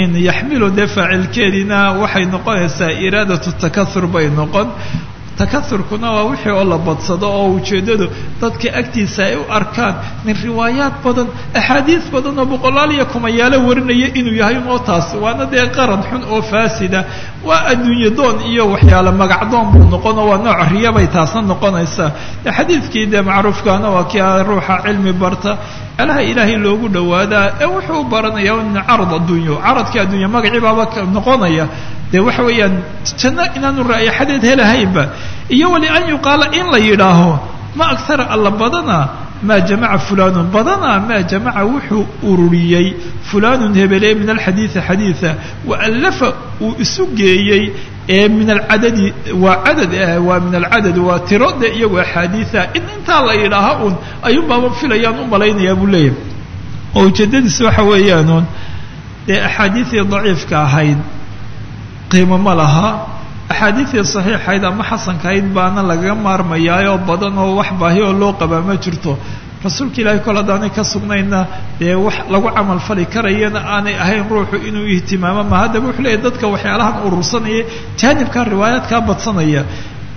in yaxmilu dee faacilkeediina waxay noqonaysaa iraadatu takahur bay noqon. Takahurkuna waa wixii oo la badsado oo ujeeddadu dadka agtiisa ay u arkaan min riwaayaad badan axaadiis badan oo boqolaal iyo kumayaalo warinaya inuu yahay oo taas waana dee qaran xun oo faasida. Waa adduunye doon iyo waxyaale magacdoon buu noqon oo waa nooc riyabay taasna noqonaysaa. Xadiidkii dee macruufkaana waa kii ruuxa cilmi barta alaha ilaahay loogu dhawaadaa. Ee wuxuu baranayaa in carad adduunyo caradkii adduunya magacii baaba noqonaya. Dee waxa weeyaan janno inaanu raayaxadeed helahaynba. Iyo wali an yuqaala in la yidhaaho ma akhara alla badana maa jamaca fulanun badana maa jamaca wuxuu ururiyey. Fulanun hebele min alxadiidi xadiida waallafa uu isu geeyey ee min alcadadi waa cadad waa min alcadad waa tiro de iyagoo axaadiida in intaa la yidhaaha un ayuunbaaba filayaan u malaynayaa buu leeyahay. Oo ujeedadiisa waxa weeyaanuun dee axaadiidii daciifka ahayd qiimo ma laha. Axaadiidii saxiixayd ama xasankahayd baana lagaga maarmayaayoo badan oo wax baahi oo loo qabaa ma jirto rasuulka ilaahay kol haddaanay ka sugnayna dee wax lagu camal fali karayana aanay ahayn ruuxu inuu ihtimaamo ma haddaba wuxuu leeyahy dadka waxyaalahan urursanaya jaanibkaa riwaayaadkaa badsanaya.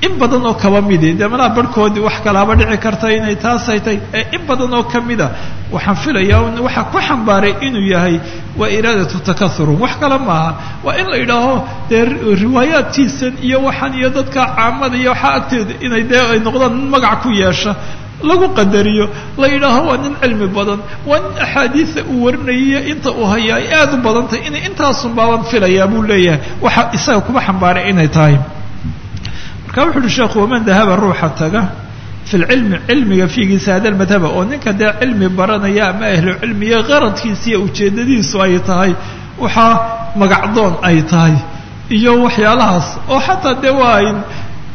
In badan oo kaba midi dee malaha barhkoodii wax kalaaba dhici karta inay taasay tay ee in badan oo kamida waxaan filayaa waxaa ku xambaaray inuu yahay waa iraadatu takahurun wax kale maaha. Waa in la yidhaaho dee riwaayaadkiisan iyo waxaan iyo dadka caamada iyo waxaa agteeda inay dee ay noqdaan magac ku yeesha lagu qadariyo la yidhaaho waa nin cilmi badan waa nin axaadiida uu warinayaiyo inta uu hayaa ay aada u badan tahay inay intaasun baaban filayaa buu leeyahay. Waxa isaga kuma xambaaray inay tahay. Marka wuxu uhi sheekhu waman dahaba ruuxa taga fi lcilmi cilmiga fiigiisa hada lmadhaba oo ninka dee cilmi baranaya ama ahlu cilmiya qaradkiisa iyo ujeedadiisu ay tahay waxaa magacdoon ay tahay iyo waxyaalahaas. Oo xataa dee waa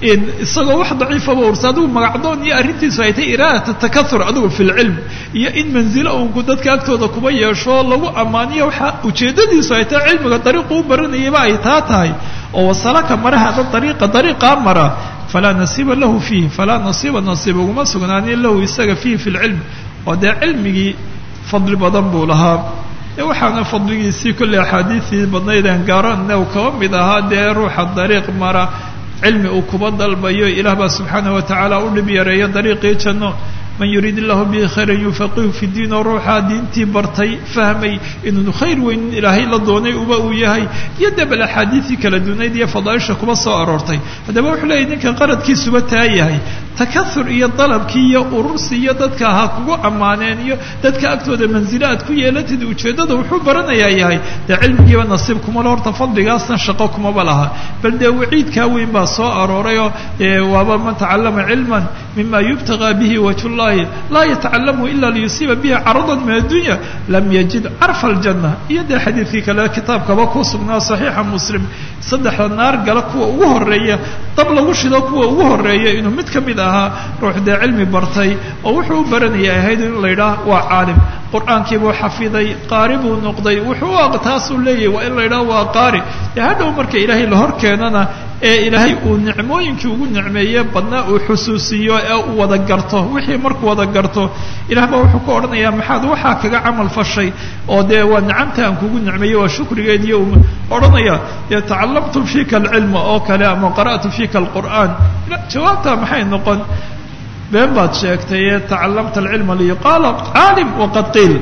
isagoo wax daciifaba ursa adigu magacdoon iyo arrintiisu ay tahay iraadata takahur adigu fi lcilm iyo in manzilo unku dadka agtooda kuba yeesho lagu ammaaniyo waxaa ujeedadiisu ay tahay cilmiga dariiqu u baranayaba ay taa tahay. Oo wasalaka maraha ada dariiqa dariiqaa mara. Falaa nasiiba lahu fiihi falaa nasiiba nasiib uguma sugnaanin lahu isaga fiihi fi lcilm oo dee cilmigii fadli badan buu lahaa. Waxaana fadligiisii kolley axaadiisii badnaydeen gaaranne u kaba mid ahaa dee ruuxa dariiq mara cilmi uu kuba dalbayo ilaah baa subxaanaه watacaala u dhib yareeyo dariiqii janno man yuriid illahu bihi khayran yufaqihu fi diin oo ruuxaa diintii bartay fahmay inuu khayr weyn ilaahay la doonay uba uu yahay. Iyo dee bal axaadiisii kala dunayd iyo fadaaisha kuba soo aroortay. Haddaba wuxuu leeyahy ninka qaradkiisuba taa yahay takahur iyo dalabkii iyo urursi iyo dadka ha kugu ammaaneen iyo dadka agtooda manzilo aad ku yeelatid ujeeddada wuxuu baranayaa yahay dee cilmigiiba nasiib kumala horta fadligaasna shaqo kumaba laha. Bal dee waciidkaa weyn baa soo aroorayoo waaba man tacallama cilman mima yubtagaa bihi wajhullah laa yatacalamu ila liyusiiba bihi caradan min addunya lam yajid carfa aljanna. Iyo dee xadiidkii kale kitaabkaba ku sugnaa saxiixa muslim. Saddexda naar gala kuwa ugu horreeya dab lagu shido kuwa ugu horreeya inuu mid ka mid ahaa ruux dee cilmi bartay oo wuxuu u baranaya ahayd in la yidhaah waa caalim. Qur'aankii buu xafiday qaari buu noqday wuxuu taasuu leeyahay waa in la yidhaah waa qaari. Dee hadhow marka ilaahay la hor keenana ee ilaahay uu nicmooyinkii ugu nicmeeye badnaa uu xusuusiyo ee uu wada garto. Wixii markuu wada garto ilaah baa wuxuu ku odhanayaa maxaad waxaa kaga camal fashay? Oo dee waa nicamta aan kugu nicmeeyey waa shukrigeed iyo odhanaya dee tacallamtu fiika alcilma oo kale ama qara'tu fiika alqur'aan. Jawaabtaa maxay noqon? Been baad sheegtay ee tacallamta alcilma liyuqaala caalim waqad qiil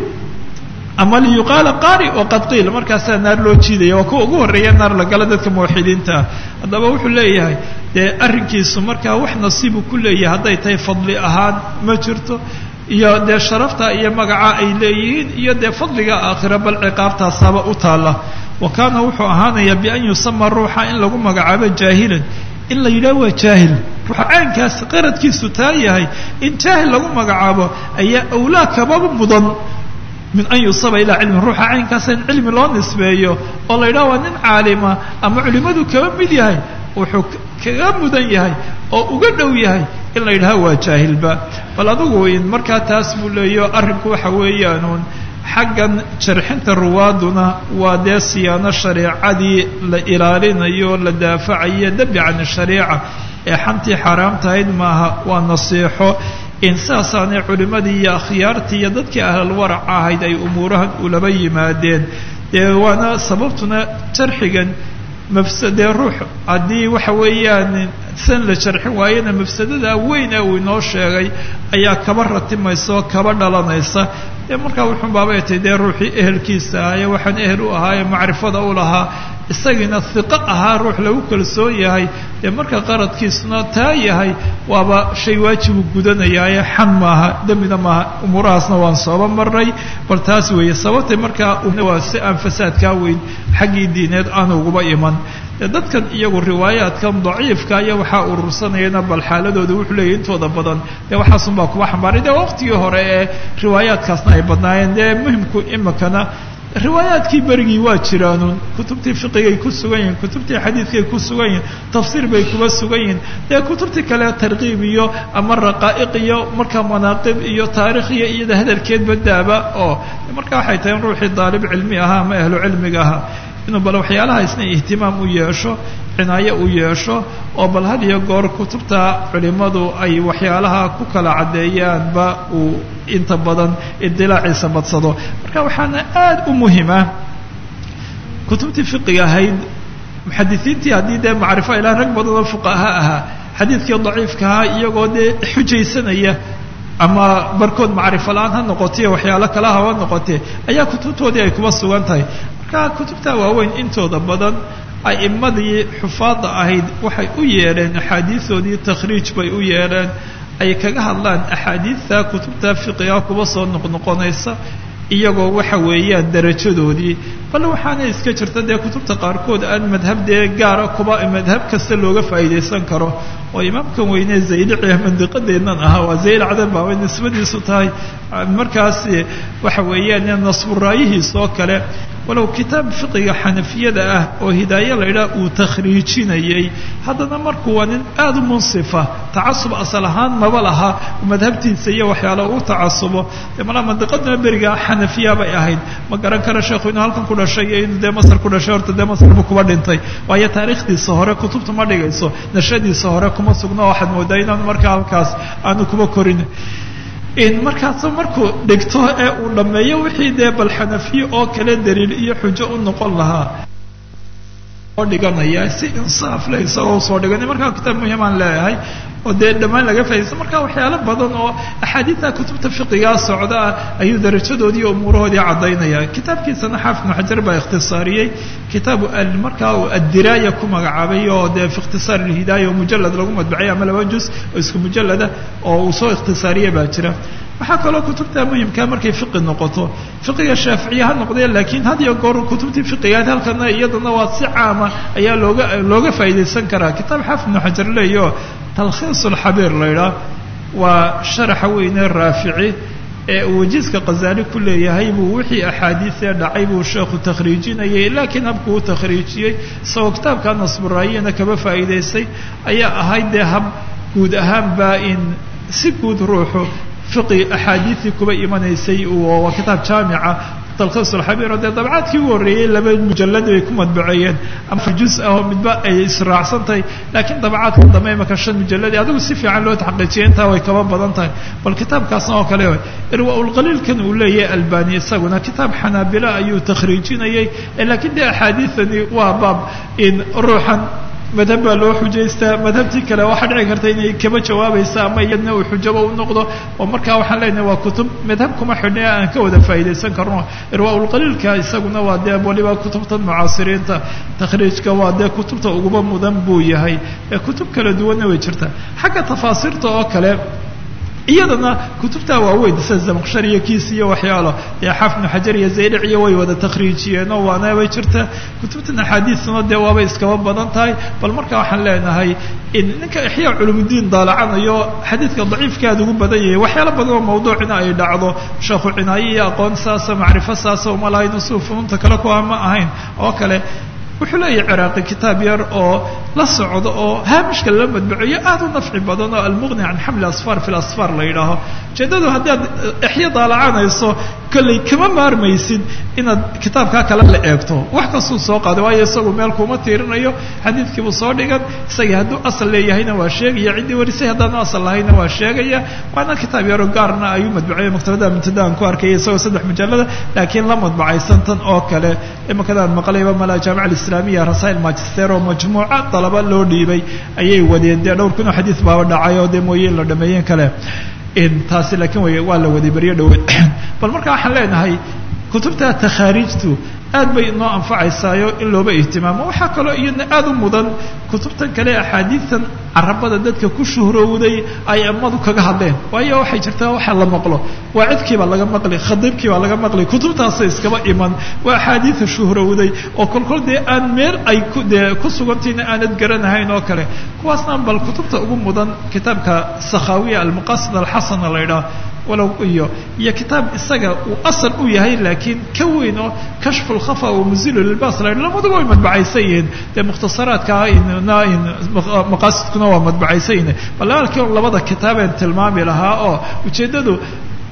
ama liyuqaala qaari waqad qiil markaasaa naar loo jiidaya. Waa kuwa ugu horreeya naar la gala dadka muwaxidiinta haddaba wuxuu leeyahay dee arrinkiisu markaa wax nasiibu ku leeyahay hadday tahay fadli ahaan ma jirto iyo dee sharafta iyo magaca ay leeyihiin iyo dee fadliga aakhira bal ciqaabtaasaaba u taalla. Wa kaana wuxuu ahaanayaa bian yusama ruuxa in lagu magacaabo jaahilan. In la yidhaah waa jaahil. Ruuxa caynkaas qaradkiisu taa yahay in jaahil lagu magacaabo ayaa awlaa kababa mudan min an yusaba ilaa cilmi ruuxa caynkaasa in cilmi loo nisbeeyo oo la yidhaha waa nin caalima ama culimmadu kaba mid yahay wuxuu kaga mudan yahay oo uga dhow yahay in la yidhaha waa jaahilba. Bal adugu in markaa taas buu leeyo arrinku waxa weeyaanuun xaggan jarxinta ruwaaduna waa dee siyaano shareecadii la ilaalinayo la daafacayo dembi shariica ee xantii xaaraamtahayd maaha waa nasiixo in saasaanay culimmadii iyo akhyaartii iyo dadkii ahlalwarac ahayd ay umuurahan ulaba yimaadeen. Dee waana sababtuna jarxigan mafsadee ruux. Haddii waxa weeyaan san la jarxin waayana mafsadada weyn ee uu inoo sheegay ayaa kaba ratimaysa oo kaba dhalanaysa dee markaa wuxuun baabay tay dee ruuxii ehelkiisa ahaye waxaan ehel u ahaaye macrifada u lahaa. Isagiina hiqo ahaa ruux lagu kalsoon yahay dee marka qaradkiisuna taa yahay waaba shay waajibu gudanayaaye xan maaha dembina maaha umuurahaasna waan sooba marnay. Bal taas weeye sababtay markaa waa si aan fasaadkaa weyn xaggii diineed aanu uguba iman dee dadkan iyagu riwaayaadkan daciifka iyo waxaa urursanayana bal xaaladooda wuxuu leeyahy intooda badan. Dee waxaasun baa kuba xambaaray dee waqtigii hore ee riwaayaadkaasna ay badnaayeen. Dee muhimku imikana riwaayaadkii berigii waa jiraanuun kutubtii fiqigay ku sugan yihiin kutubtii xadiidkay ku sugan yihiin tafsiir bay kuba sugan yihiin dee kutubtii kale tarkiib iyo ama raqaa'iq iyo markaa manaaqib iyo taarikh iyo iyada hadalkeed badaaba oo marka waxay tahay in ruuxii daalib cilmi ahaa ama ahlu cilmiga ahaa inuu bal waxyaalaha isna ihtimaam u yeesho cinaayo u yeesho oo bal had iyo goor kutubta culimadu ay waxyaalaha ku kala caddeeyaanba uu inta badan idilaaciisa badsado. Marka waxaana aada u muhima kutubtii fiqiga ahayd muxadisiintii haddii dee macrifo ilaa rag badan oo fuqaha ahaa xadiidkii daciifkahaa iyagoo dee xujaysanaya ama barkood macrifo ha noqotee waxyaalo kala haba noqotee ayaa kutubtoodii ay kuba sugan tahay marka kutubta waaweyn intooda badan a'imadii xufaada ahayd waxay u yeedheen axaadiisoodii takhriij bay u yeedheen ay kaga hadlaan axaadiidta kutubta fiqiga kuba soo noqnoqonaysa iyagoo waxa weeyaan darajadoodii. Bal waxaana iska jirta dee kutubta qaarkood aan madhab dee gaara kuba madhab kasta looga faa'iidaysan karo. Oo imaamkan weyne zaylici mandiqadeennan ahaa waa zayl cadan baa way nisbadiisu tahay. Markaas waxa weeyaan nasburaayihiis oo kale walow kitaab fiqiga xanafiyada ah oo hidaaye la idhaha uu takhriijinayay haddana markuu waa nin aada u munsifa tacasub asal ahaan maba laha madhabtiisa iyo waxyaala uu tacasubo. Malaa mandiqaduna beriga xanafiya bay ahayd. Ma garan kara sheekhu inuu halkan ku dhashay iyo inuu dee masar ku dhashay horta dee masar buu kuba dhintay. Waayo taariikhdiisa hore kutubta ma dhigayso nashadiisa hore kuma sugno. Waxaad moodaa inaanu markaa halkaas aanu kuba korin. Markaasu markuu dhigto ee uu dhammeeyo wixii dee bal xanafiye oo kale daliil iyo xujo u noqon lahaa. Oo dhiganaya si insaaf leh isagoo soo dhiganay markaa kitaab muhiimaan leeyahay oo dee dhammaan laga faa'idaysta marka waxyaalo badan oo axaadiidta kutubta fiqigaa socda ah ayuu darajadoodii iyo umuurahoodii caddaynaya kitaabkiisana xaafid ibnu xajar baa ikhtisaariyey. Kitaabu markaa addiraaya ku magacaabay oo dee fi ikhtisaar alhidaaya oo mujalad lagu madbacay ama laba juz oo isku mujalada oo uu soo ikhtisaariyey baa jira waxaa kaloo kutubta muhimkaa markay fiqi noqoto. Fiqiga shaaficiya ha noqdee laakiin had iyo goor kutubtii fiqigaad halkana iyadana waa si caama ayaa looga looga faa'iidaysan karaa. Kitaab xaafid ibnu xajar leeyo talkhiis alxabiir la idhaah waa sharaxa weyne raafici ee uu wajiiska khazaali ku leeyahay buu wixii axaadiisee dhacay buu sheekhu takhriijinayay. Laakiin habkuu u takhriijiyey isagoo kitaabka nasburaayana kaba faa'iidaystay ayaa ahayd dee hab guud ahaanba in si guud ruuxu fiqi axaadiisii kuba imanaysay waa kitaab jaamica talkhiis alxabiir oo dee dabcaadkii u horreeyey laba mujalad bay ku madbaceeyeen ama juz ah oo midba ay israacsan tahay laakiin dabcaadka dambe imaka shan mujaladi adigu si fiican loo taxqiijiyay intaa way kaba badan tahay. Bal kitaabkaasna oo kale irwaa-ulqaliilkan uu leeyahay albani isaguna kitaab xanaabila ayuu takhriijinayay laakiin dee axaadiisani waa baab in ruuxan madhab baa loo xujaystaa madhabtii kale waxaa dhici karta inay kaba jawaabaysa ama iyadna uu xujaba u noqdo. Oo markaa waxaan leenahay waa kutub madhab kuma xidhnay aan ka wada faa'iidaysan karno. Irwaa-ulqaliilka isaguna waa dee waliba kutubta mucaasiriinta takhriijka waa dee kutubta uguba mudan buu yahay. Kutub kala duwanna way jirtaa. Xagga tafaasiirta oo kale iyadana kutubta waaweyn sida zamaqshar iyo kiis iyo waxyaalo ee xaafid ibnu xajar iyo zaylic iyo way wada takhriijiyeenoo waana way jirta. Kutubtan axaadiisna dee waabay iskaba badan tahay bal marka waxaan leenahay in ninka ixyaa culumudiin daalacanayo xadiidka daciifkaad ugu badan yahay waxyaalo badan oo mawduucina ay dhacdo. Sheekhu iyo aqoon saasa macrifo saasa uma lahayn suu funuunta kale ku ama ahayn. Oo kale wuxuu leeyahay ciraaqi kitaab yar oo la socdo oo haamishka lala madbaceeyo aada u nafci badan oo almuqni can xamli asfar fi lasfar la yidhaaho. Ujeedadu haddaad exyo daalacanayso kolley kama maarmaysid inaad kitaabkaa kale la eegto. Wax kastuu soo qaaday waayo isagu meel kuma tiirinayo. Xadiidkiibuu soo dhigan isagii hadduu asal leeyahayna waa sheegaya ciddii warisay haddaanu asal lahayna waa sheegaya. Waana kitaab yaro gaarna ayuu madbaceeyo maktabada mintadaan ku arkaya isagoo saddex mujallada laakiin la madbacaysan tan oo kale. Imakadaan maqlayba mala jaamica alislamiya rasail magister oo majmuuca dalaba loo dhiibay. Ayay wadeen dee dhowr kun oo xadiis baaba dhacay oo dee mooye la dhameeyeen kale. Taasi laakiin waa la waday beryo dhaweed bal marka waxaan leenahay kutubta takhaariijtu aad bay inoo anfacaysaayo in looba ihtimaamo. Waxaa kaloo iyadna aad u mudan kutubtan kale axaadiidtan carabada dadka ku shuhrowday ay ammadu kaga hadleen. Waayo waxay jirtaa waxa la maqlo. Waa cidkiibaa laga maqli khadiibkiibaa laga maqli. Kutubtaasa iskaba iman. Waa axaadiida shuhrowday oo kolkol dee aan meel ay dee ku sugantiina aanad garanahayn oo kale. Kuwaasna bal kutubta ugu mudan kitaabka sakhaawiya almaqasid alxasana la ydhaah walow iyo iyo kitaab isaga uu asal u yahay laakiin ka weyn oo kashfu lkhafa wa muzilu lilbas la labaduba way madbacaysan yihiin dee mukhtasaraadka maqaasidkuna waa madbacaysan yihiin bal halkii labada kitaabeen tilmaami lahaa oo ujeeddadu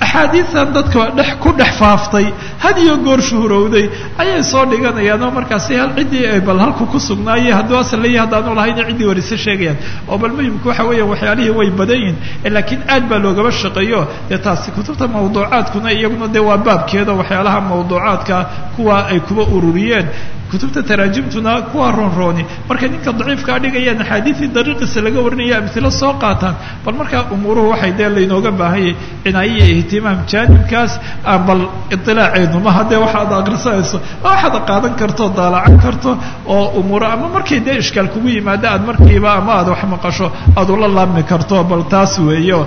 axaadiidan dadka dhex ku dhex faaftay had iyo goor shuhurowday ayay soo dhiganayaan oo markaasi ciddii ay bal halku ku sugnaayey hadduu asal leeyahay haddaanu ciddii warise sheegayaan. Oo bal muhimku waxa weeya waxyaalihii way badan yihiin laakiin aad baa loogaba shaqeeyo. Dee taasi kutubta mawduucaadkuna iyaguna dee waa baabkeeda waxyaalaha mawduucaadka kuwa ay kuba ururiyeen. Kutubta taraajimtuna kuwa roonrooni. Markay ninka daciifkaa dhigayaan axaadiidii dariiqiisa laga warinaya amtilo soo qaataan bal markaa umuuruhu waxay dee laynooga baahanyay cinaayo iyo ihtimaam jaanibkaas aan bal itilaaceenu maha dee waxaad akrisanayso waxaad qaadan karto daalacan karto oo umuuro ama markay dee ishkaal kugu yimaado aad markiiba ama aad wax maqasho aad ula laabmi karto bal taas weeyo.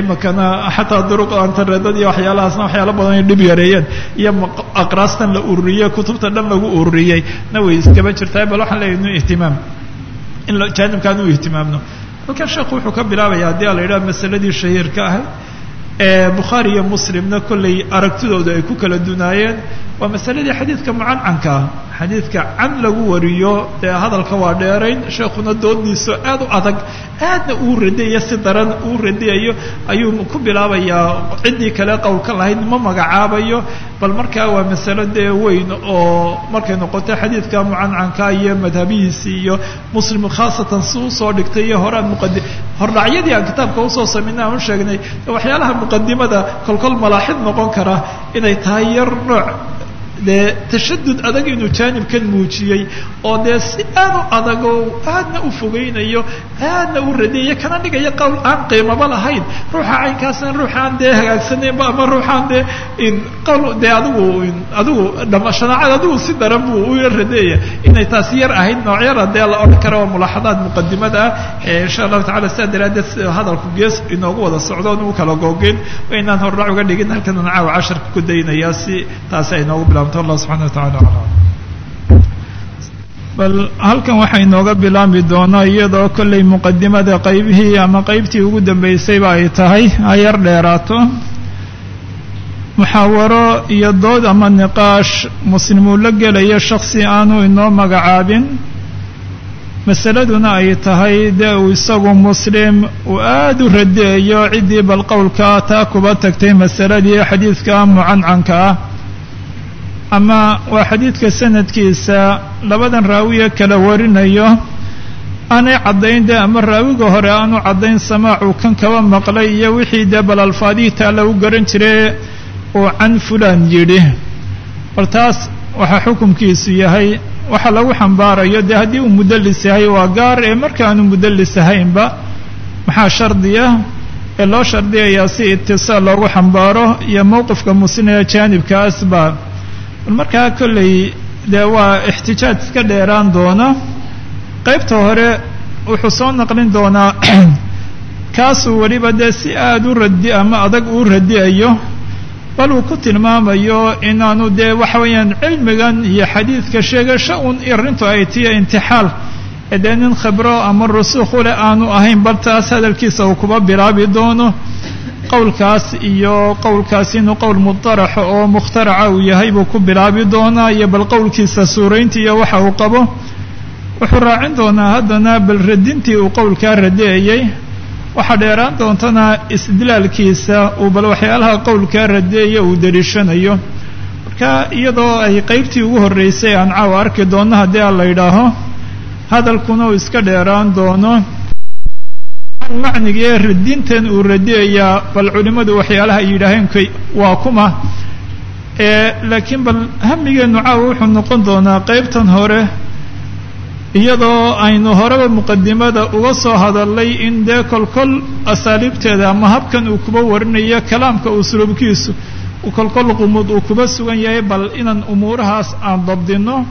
Imakana xataa duruq antareedad iyo waxyaalahaasna waxyaala badan ay dhib yareeyeen iyo aqraastan la ururiyey kutubta dhan lagu ururiyey na way iskaba jirtaa bal waxaan leeyahy inu ihtimaam in jaanibkaan u ihtimaamno. Halkan sheekhu wuxuu ka bilaabaya haddii a la yidhaha masaladii shahiirka ahay ee bukhaari iyo muslimna kollay aragtidooda ay ku kala dunaayeen. Waa masaladii xadiidka mucancanka ah xadiidka can lagu wariyo dee hadalka waa dheerayn sheekhuna doodiiso aad u adag aadna uu radiyayo si daran uu radiyayo ayuu ku bilaabayaa ciddii kale qowlka lahayd ma magacaabayo bal markaa waa masalo dee weyn oo markay noqoto xadiidka mucancanka iyo madhabihiisii iyo muslim khaasatan si u soo dhigtay iyo horaan muqadi hordhacyadii aan kitaabka u soo samayna aan u sheegnay waxyaalaha muqadimada kolkol malaaxid noqon kara inay tahay yar nooc dee tashadud adag inuu jaanibkan muujiyey oo dee si aad u adag oo aadna u fogeynayo aadna u radiyayo kana dhigayo qowl aan qiimaba lahayn. Ruuxa caynkaasna ruuxaan dee hagaagsaneenba ama ruuxaan dee qowl dee adigu adigu shanaacad adigu si daran buu u radeeya. Inay taasi yar ahayd noocyara dee la odhan kara waa mulaaxadaad muqadimada ah insha allahu tacala sidaa daraaddeed hadalku gees inoogu wada socdo on u kala googeyn inaan hordhac uga dhigin halkan aan caawa casharka ku daynayaa si taasi ay noogu bilaabto allah subxana wa tacala aclam bal halkan waxaa inooga bilaabi doonaa iyadoo kollay muqadimada qaybihii ama qaybtii ugu dambeysayba ay tahay ha yar dheeraato. Muxaawaro iyo dood ama niqaash muslim uu la gelayo shaksi aanu inoo magacaabin. Masaladuna ay tahay dee uu isagu muslim uu aada u radeeyo ciddii bal qowlkaa taa kuba tagtay masaladii xadiidka mucancanka ah ama waa xadiidka sanadkiisa labadan raawiye kala warinayo. Aanay caddayn dee ama raawiga hore aanu caddayn samaacu kan kaba maqlay iyo wixii dee bal alfaadihii taa lagu garan jiray uu can fulan yidhi. Bal taas waxaa xukumkiisu yahay waxa lagu xambaarayo dee haddii uu mudallis yahay waa gaar ee markaanu mudallis ahaynba maxaa shardiya? Ee loo shardiyayaa si itisaal loogu xambaaro iyo mowqifka muslimee jaanibkaasba markaa kollay dee waa ixtijaaj iska dheeraan doona. Qaybta hore wuxuu soo naqlin doonaa kaasuu weliba dee si aada u radi ama adag uu radiyayo bal uu ku tilmaamayo inaanu dee waxa weeyaan cilmigan iyo xadiidka sheegasho un arrintu ay tiyo intixaal. Ee dee nin khibro ama rusuukh u leh aanu ahayn bal taas hadalkiisa uu kuba bilaabi doono qowlkaas iyo qowlkaas inuu qowl mudaraxa oo mukhtaraca uu yahay buu ku bilaabi doonaa iyo bal qowlkiisa suuraynta iyo waxa uu qabo wuxuu raacin doonaa haddana bal radintii uu qowlkaa radeeyey. Waxaa dheeraan doontana istidlaalkiisa uu bal waxyaalaha qowlkaa radeeya uu daliishanayo marka iyadoo ay qeybtii ugu horreysay aan caawa arki doono haddii aan la yidhaaho hadalkuna uu iska dheeraan doono macnigee radintan uu radiyayaa bal culimmadu waxyaalaha ay yidhaaheen k waa kuma. Laakiin bal hamigeenu caawa wuxuu noqon doonaa qeybtan hore iyadoo aynu horeba muqadimada uga soo hadalnay in dee kolkol asaaliibteeda ama habkan uu kuba warinayo kalaamka usluubkiisu kolkol qumud uu kuba sugan yahay bal inaan umuurahaas aan dabdino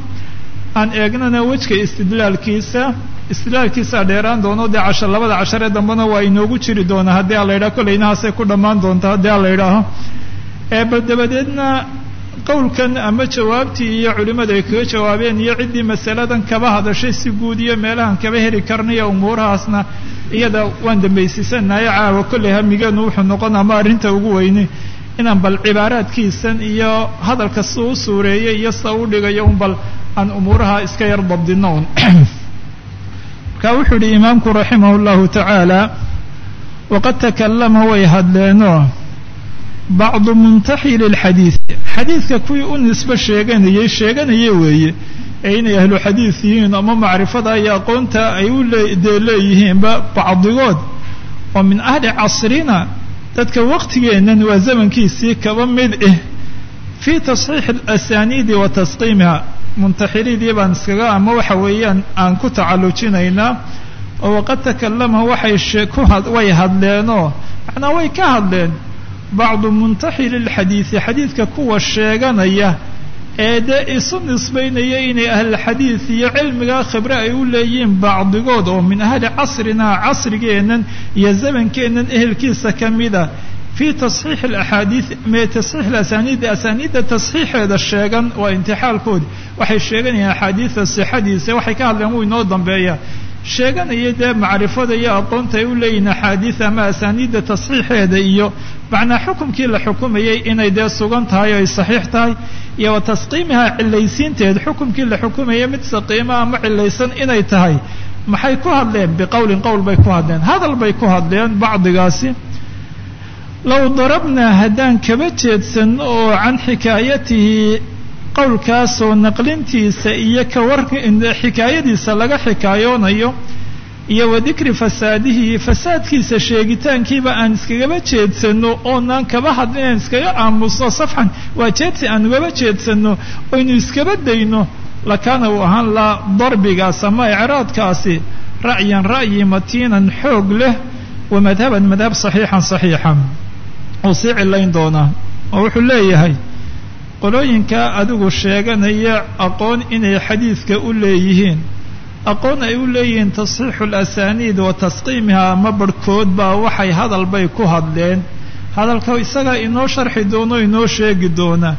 aan eegnana wejka istidlaalkiisa istidlaalkiisaa dheeraan doono dee casha labada casharee dambena waa inoogu jiri doonaa haddii a la yidhaho kollaynahaasay ku dhammaan doontaa haddii a la yidhaaho bal dabadeedna qowlkan ama jawaabtii iyo culimmadu ay kaga jawaabeen iyo ciddii masaladan kaba hadashay si guud iyo meelahan kaba heli karnayo umuurahaasna iyada waan dambaysiisanayo caawa kolley hamigeenu wuxuu noqon ama arrinta ugu weyne inaan bal cibaaraadkiisan iyo hadalka si u suureeyay iyo sida u dhigayo un bal aan umuuraha iska yar dabdino un marka wuxuu yihi imaamku raximah llahu tacaala waqad takalama way hadleeno bacdu muntaxili lxadiidi xadiidka kuwii u nisbe sheeganayay sheeganaya weeye ee inay ahlu xadiid yihiin ama macrifada iyo aqoonta ay u dee leeyihiinba bacdigood. Oo min ahli casrina dadka waqtigeennan waa zamankiisii kaba mid ah fii tasxiixi alasaniidi wa tasqiimiha muntaxiliidii baan iskaga ama waxa weeyaan aan ku tacallujinaynaa oo waqad takalama waxay way hadleenoo macnaa way ka hadleen. Bacdu muntaxili lxadiidi xadiidka kuwa sheeganaya ee dee isu nisbaynaya inay ahlulxadiid iyo cilmigaa khibre ay u leeyihiin bacdigood oo min ahli casrina casrigeennan iyo zamankeennan ehelkiisa ka mida fii tasxiixi alaxaadiid tasxiix alasaniid asaniidda tasxiixeeda sheegan waa intixaalkoodi waxay sheeganayaan axaadiida sixadiisa waxay ka hadleen wuu inoo dambeeya sheeganaya dee macrifada iyo aqoonta ay u leeyihiin axaadiid ama asaniidda tasxiixeeda iyo macnaa xukumkii la xukumayay inay dee sugan tahay oo ay saxiix tahay iyo wa tasqiimiha cilaysiinteed xukumkii la xukumayay mid saqiima ama cilaysan inay tahay maxay ku hadleen biqowlin qowl bay ku hadleen hadal bay ku hadleen bacdigaasi low darabnaa haddaan kaba jeedsanno oo can xikaayatihi qowlkaasoo naqlintiisa iyo ka war xikaayadiisa laga xikaayoonayo iyo wa dikri fasaadihi fasaadkiisa sheegitaankiiba aan iskagaba jeedsanno oonaan kaba hadlin aan iskaga aamusno safxan waa jeedsi aan ugaba jeedsanno oynu iskaba dayno lakaana uu ahaan laa darbigaas ama icraadkaasi ra'yan ra'yi matiinan xoog leh wa madhaban madhab saxiixan saxiixan uu sii cilayn doonaa oo wuxuu leeyahay qolooyinka adigu sheeganaya aqoon inay xadiidka u leeyihiin. Aqoon ay u leeyihiin tasxiixu alasaniid wa tasqiimiha ama barhkood baa waxay hadal bay ku hadleen. Hadalka isagaa inoo sharxi doono inoo sheegi doona.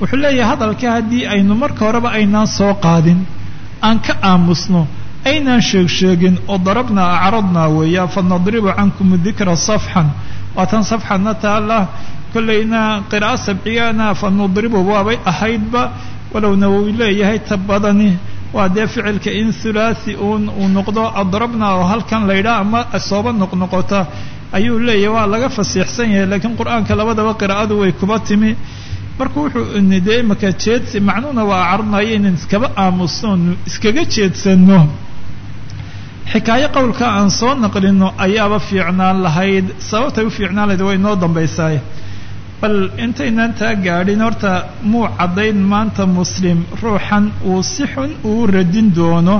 Wuxuu leeyahay hadalka haddii aynu marka horeba aynaan soo qaadin aan ka aamusno aynaan sheeg sheegin oo darabnaa acradnaa weeya fa nadribu cankum dikra safxan waatan safxadna taala kollayna qira'a sabcigana fa nudribu waabay ahaydba walow nawowi leeyahay ta badani waa dee ficilka in thulaathi uun uu noqdo adrabna oo halkan laydhaa ama sooba noqnoqota ayuu leeyahay waa laga fasiixsan yahay laakiin qur'aanka labadaba qiraa'adu way kuba timi marka wuxuu dee imaka jeedsi macnuuna waa acradnayo inaan iskaba aamusnoon iskaga jeedsano xikaayo qowlka aan soo naqlino ayaaba fiicnaan lahayd. Sababtay u fiicnaan lahayd way inoo dambaysaay bal intaynaan taa gaadhin horta muu caddayn maanta muslim ruuxan uu si xun uu radin doono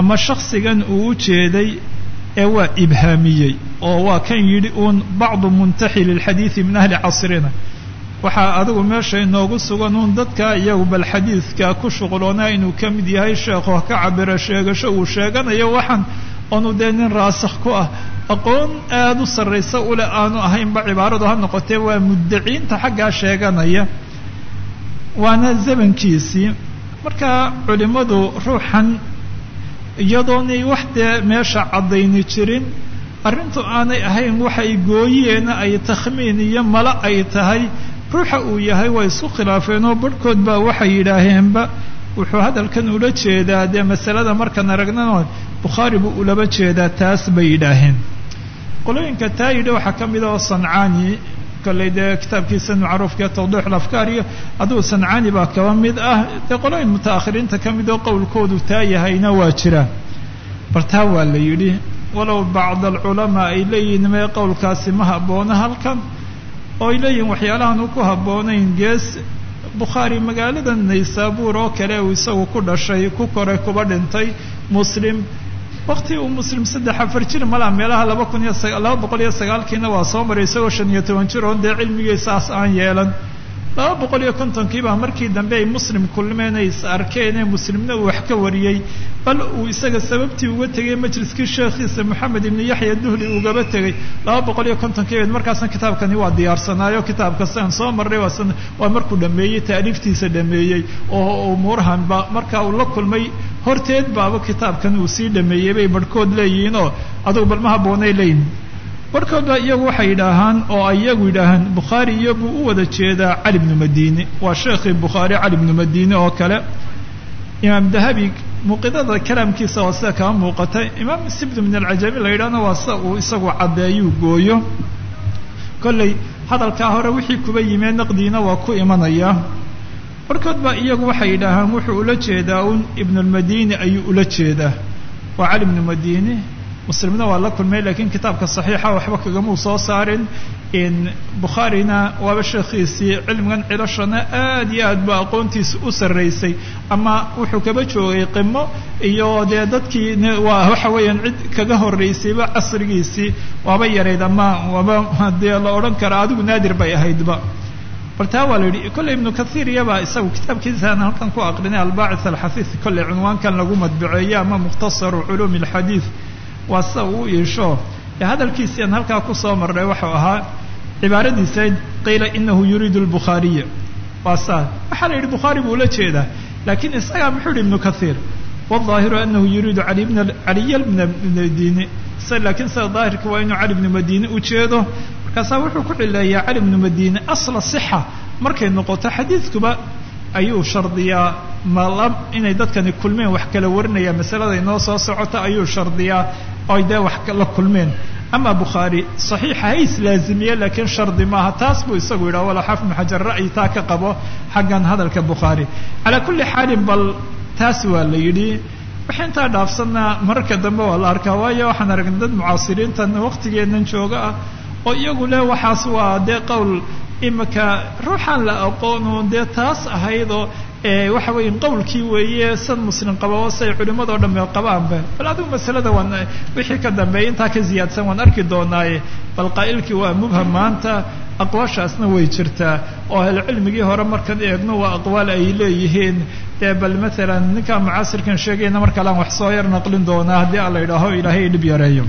ama shakhsigan uu u jeeday ee waa ibhaamiyey oo waa kan yidhi uun bacdu muntaxili lxadiidi min ahli casrina waxaa adigu meesha inoogu sugan uun dadka iyagu bal xadiidka ku shuqloonaa inuu ka mid yahay sheekhu ha ka cabiro sheegasho uu sheeganayo waxaan oonu dee nin raasikh ku ah. Aqoon aada u sarraysa ule aanu ahaynba cibaaradu ha noqotee waa muddaciinta xaggaa sheeganaya. Waana zamankiisii marka culimmadu ruuxan iyadoonay wax dee meesha caddayni jirin arrintu aanay ahayn waxay gooyeena ay takhmiin iyo mala ay tahay ruuxa uu yahay waa isku khilaafeen oo barhkood baa waxay yidhaaheenba wuxuu hadalkan ula jeedaa dee masalada markaan aragnano bukhaari buu ulaba jeedaa taas bay yidhaaheen qolooyinka taa yidhi waxaa ka mid ah oo sancaani kolley dee kitaabkiisa macruufka tawdiix lafkaar iyo adugu sancaani baa kaba mid ah. Dee qolooyin mutaakhiriinta ka mid oo qowlkoodu taa yahayna waa jiraan bal taa waa la yidhi walow bacd alculamaa ay leeyihiin mee qowlkaasi ma habboona halkan oo ay leeyihiin waxyaalahan u ku habboonayn gees. Bukhaari magaalada naysaabuur oo kale uu isagu ku dhashay ku koray kuba dhintay muslim. Wakti uu muslim saddex afar jir malaa meelaha laba kun iyo laba boqol iyo sagaalkiina waa soo maray isagoo shan iyo toban jir oon dee cilmigii saas aan yeelan laba boqol iyo kontonkiibaa markii dambe ay muslim kulmeen ay is arkeen ee muslimna uu wax ka wariyey. Bal uu isaga sababtii uga tegay majliskii sheekhiisa moxamed ibni yaxya duhli ugaba tegay laba boqol iyo kontonkiiba markaasna kitaabkani waa diyaarsanaayo kitaabka siaan soo marray waa markuu dhameeyey taaliiftiisa dhameeyey oo umuurahanba marka uu la kulmay horteed baaba kitaabkan uu sii dhameeyey bay barhkood leeyihiin oo adugu bal ma habboonay leeyihiin barhkood baa iyagu waxay yidhaahaan oo ay iyagu yidhaahaan bukhaari iyagu u wada jeedaa cali bnu madini waa sheekhii bukhaari cali bnu madini oo kale. Imaam dahabi muuqidada kalaamkiisa waa sida kama muuqata imaam sibd min alcajami la yidhahna waa sida uu isagu caddeeyuu gooyo. Kolley hadalkaa hore wixii kuba yimee naqdiina waa ku imanaya. Barkood baa iyagu waxay yidhaahaan wuxuu ula jeedaa un ibnulmadini ayuu ula jeedaa. Waa cali bnu madini muslimna waa la kulmay lakiin kitaabka saxiixa waxba kagamuu soo saarin. Bukhaarina waaba sheekhiisii cilmigan cilashana aad iyo aad ba aqoontiisa u sarraysay ama wuxuu kaba joogay qimo iyo dee dadkii waxa weeyaan cid kaga horraysayba casrigiisii waaba yarayd ama waaba dee la odhan kara adigu naadir bay ahaydba. Bal taa waa la yidhi kolley ibnu kathiir iyabaa isagu kitaabkiisaan halkan ku aqrinay albacith alxafiis kolley cunwaankan lagu madbaceeyo ama mukhtasaru culuumi alxadiid waa sida uu iisho ee hadalkiisiian halkaa ku soo marray waxau ahaa cibaaradiisa qiila inahu yuriidu lbukhaariya waa saa waxaa la yidhi bukhaari buu ula jeedaa laakiin isagaa muxuu yihi ibnu kathiir wاظaahiru anahu yuriidu caliya bna madini laakiin sida daahirka waa inuu cali bnu madini ujeedo markaasaa wuxuu ku cileeyaa cali bnu madini asla sixa. Markay noqoto xadiidkuba ayuu shardiyaa. Mala inay dadkani kulmeen wax kala warinaya masalada inoo soo socota ayuu shardiyaa oy dee wax la kulmeen. Ama bukhaari saxiixa ha islaazimiye laakiin shardi maaha. Taas buu isagu yidhaha wala xaafid ibnu xajar ra'yi taa ka qabo xaggan hadalka bukhaari calaa kulli xaalin bal taas waa la yidhi waxa intaa dhaafsanna mararka dambe waa la arkaa waayo waxaan aragnay dad mucaasiriintan waqtigeennan jooga ah oo iyagu leh waxaas waa dee qowl imika ruuxaan la aqoono dee taas ahaydoo waxa weeye qowlkii weeye san muslim qaba oo say culimadao dhamme qabaanba. Bal adigu masalada waan wixii ka dambeeya intaa ka ziyaadsan waan arki doonaaye bal qaa'ilkii waa mubham maanta aqwaashaasna way jirtaa. Oo ahlucilmigii hore markaan eegno waa aqwaal ay leeyihiin. Dee bal maalan ninkaa mucaasirkan sheegayna mar kalean wax soo yar naqlin doonaa haddii aan la yidhaaho ilaahay dhib yareeyo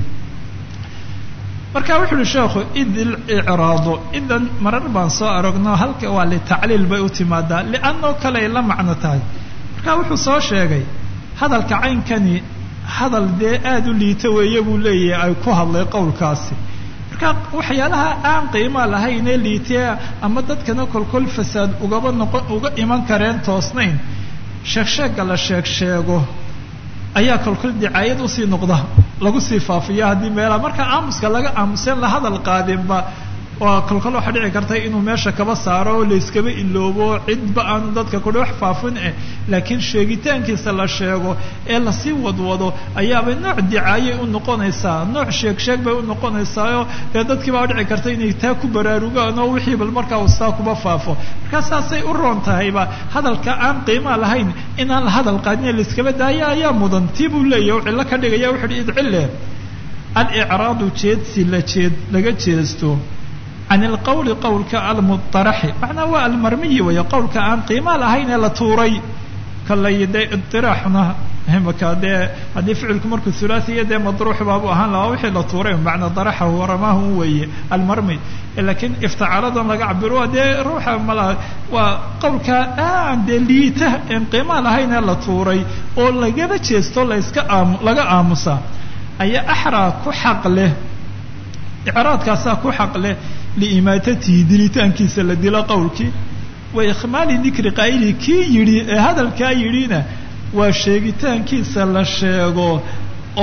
marka wuxu uhi sheekhu id ilicraadu idan marar baan soo aragno halka waa litacliil bay u timaadaa liannoo kale ay la macno tahay. Marka wuxuu soo sheegay hadalka caynkani hadal dee aada u liita weeye buu leeyahay ay ku hadlay qowlkaasi. Marka waxyaalaha aan qiimaa lahaynee liitee ama dadkana kolkol fasaad ugaba noqon uga iman kareen toosnayn sheeg sheegga la sheeg sheego ayaa kolkol dicaayad u sii noqda lagu sii faafiya haddii meelaha. Marka aamuska laga aamuseen la hadal qaadinba waa kolkol waxaa dhici karta inuu meesha kaba saaro oo layskaba iloobo cidba aanu dadka kudhe wax faafin eh. Laakiin sheegitaankiisa la sheego ee la sii wadwado ayaabay nooc dicaayay u noqonaysaa nooc sheeg sheeg bay u noqonaysaayo. Dee dadkii baa dhici karta inay taa ku baraarugaan oo wixii bal markaa uu saa kuba faafo. Markaa saasay u roon tahayba hadalka aan qiimaa lahayn inaan la hadal qaadin ee layskaba daaya ayaa mudan. Tii buu leeyahy cillo ka dhigaya wuxu uhi idcille alicraadu jeedsi la jeed laga jeesto can ilqowli qowlka almudaraxi macnaa waa almarmiyi weeye qowlka aan qiima lahayn ee la tuuray kalay dee idiraaxna imaka dee haddii ficilku markuu hulaasiya dee madruux baabu ahaan lahaa wixii la tuuray macnaa daraxahu ramaahu weeye almarmi laakiin iftacaladan laga cabiro dee ruuxa mala waa qowlka aan dee liita en qiima lahayn ee la tuuray oo lagaba jeesto layska aam laga aamusa ayaa axraa ku xaq leh icraadkaasaa ku xaq leh liimaatatihi dilitaankiisa la dilo qowlkii wa ikhmaali dikri qaa'ili kii yidhi ee hadalkaa yidhina waa sheegitaankiisa la sheego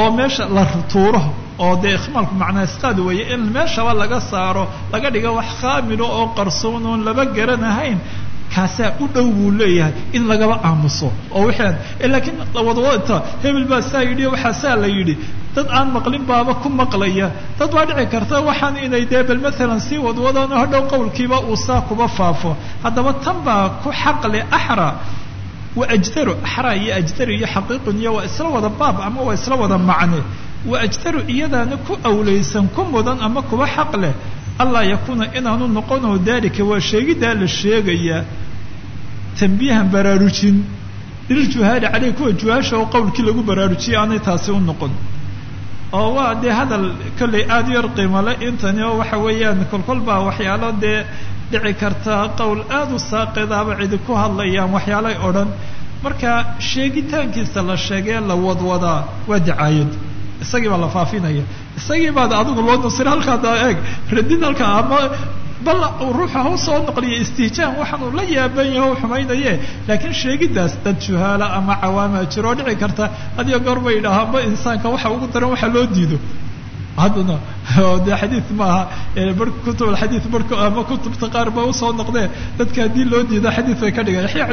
oo meesha la tuuro oo dee ikhmaalku macnaa isqaad weeye in meeshaba laga saaro laga dhigo wax khaamilo oo qarsoon oon laba garanahayn kaasaa u dhow buu leeyahay in lagaba aamuso. Oo wixaan laakiin wadwadta hebel baa saa yidhi waxaa la yidhi. Dad aan maqlin baaba ku maqlaya. Dad baa dhici karta waxaan inay dee bal maalan sii wadwadaan oo hadhow qowlkiiba uu saa kuba faafo. Haddaba tan baa ku xaqle axra wa ajdaru axra iyo ajdaru iyo xaqiiqun iyo waa isla wada baab ama waa isla wada macne. Wa ajdaru iyadaana ku awlaysan ku mudan ama kuba xaq leh allaa yakuuna inaanu noqonoo daalika waa sheegiddaa la sheegayaa tambiihan baraarujin. Liljuhaali caleyh kuwa juhaasha oo qowlkii lagu baraarujiyay aanay taasi u noqon. Oo waa dee hadal kollay aada u yar qiimale intani oo waxa weeyaan kolkol baa waxyaalo dee dhici karta qowl aada u saaqidaaba cidi ku hadlayaan waxyaalay odhan. Marka sheegitaankiisa la sheegee la wadwadaa waa dacaayad isagii baa la faafinaya. Isagii baad adigu loo nasira halkaada eeg. Radin halkaa ama bal ruuxa hau soo istihjaan waxaanu la yaaban yahe o xumaynaye laakiin sheegiddaas dad juhaala ama cawaama jiro oo dhici karta. Adiga goor bay idhaahaanba insaanka waxa ugu daran waxa loo diido. Haddana de xadiid maaha kutub alxadiid barhko ama kutubta qaar ba u soo noqdee. Dadka haddii loo diido xadiid bay ka dhigan yaxya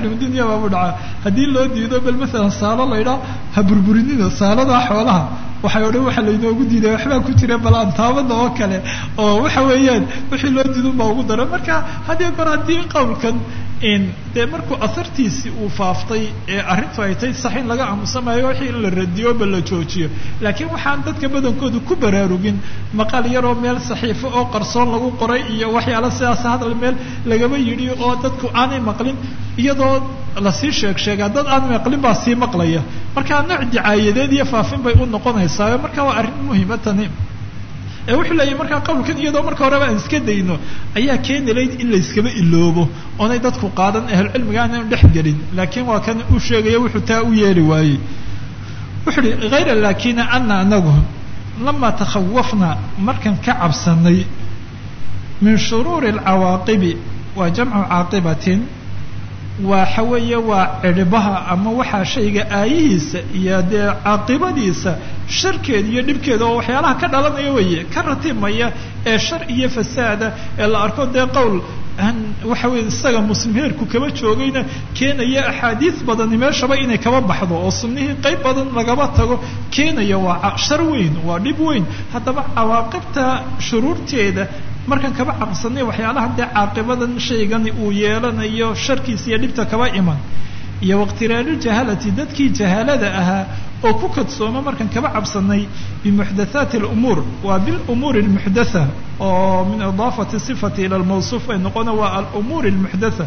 baabu dhacaa haddii loo diido bal masalan saalo la ydhaa ha burburinina saaladaa xoolaha waxay odhan waxa laynoogu diiday waxbaa ku jira bal aan taabada oo kale oo waxa weeyaan wixii loo diidun baa ugu daran marka haddii kor haddii qowlkan dee markuu asartiisii uu faaftay ee arrintu ay tahay sax in laga aamusamayo wixii in la radiyo ba la joojiyo. Laakiin waxaan dadka badankoodu ku baraarugin maqaal yaroo meel saxiifo oo qarsoon lagu qoray iyo waxyaala sidaas hadal meel lagaba yidhi oo dadku aanay maqlin iyadoo la sii sheeg sheegaa dad aan maqlin baa sii maqlaya. Marka nooc dicaayadeed iyo faafin bay u noqonaysaa marka waa arrin muhiima tani. Ee wuxuu leeyahy markaa qowlkan iyadoo marka horeba aan iska dayno ayaa keeni layd in layskaba iloobo oonay dadku qaadan ahlulcilmiga aanan dhex gelin. Laakiin waa kan uu sheegaya wuxuu taa u yeeli waayey. Wuxuu uhi hayra laakina ana anagu lama takhawafna markan ka cabsanay min shuruuri alcawaaqibi waa jamcu caaqibatin waxa weeye waa cidhibaha ama waxaa shayga aayihiisa iyo dee caaqibadiisa sharkeeda iyo dhibkeeda oo waxyaalaha ka dhalanaya weeye. Ka ratimaya ee shar iyo fasaada ee la arko dee qowl. Waxa weye isaga muslim heerku kaba joogayna keenaya axaadiis badani meeshaba inay kaba baxdo oo sunnihii qayb badan lagaba tago. Keenaya waa shar weyn waa dhib weyn. Haddaba cawaaqibta shuruurteeda markaan kaba caqsanay waxyaalahan dee caaqibadan shaygani uu yeelanayo sharkiisa iyo dhibta kaba iman. Iyo waqtiraalujahalati dadkii jahalada ahaa oo ku kadsooma markaan kaba cabsanay bimuxdathaati alumuur. Waa bilumuuri almuxdatha oo min idaafati sifati ila lmawsuuf ay noqona waa alumuur almuxdatha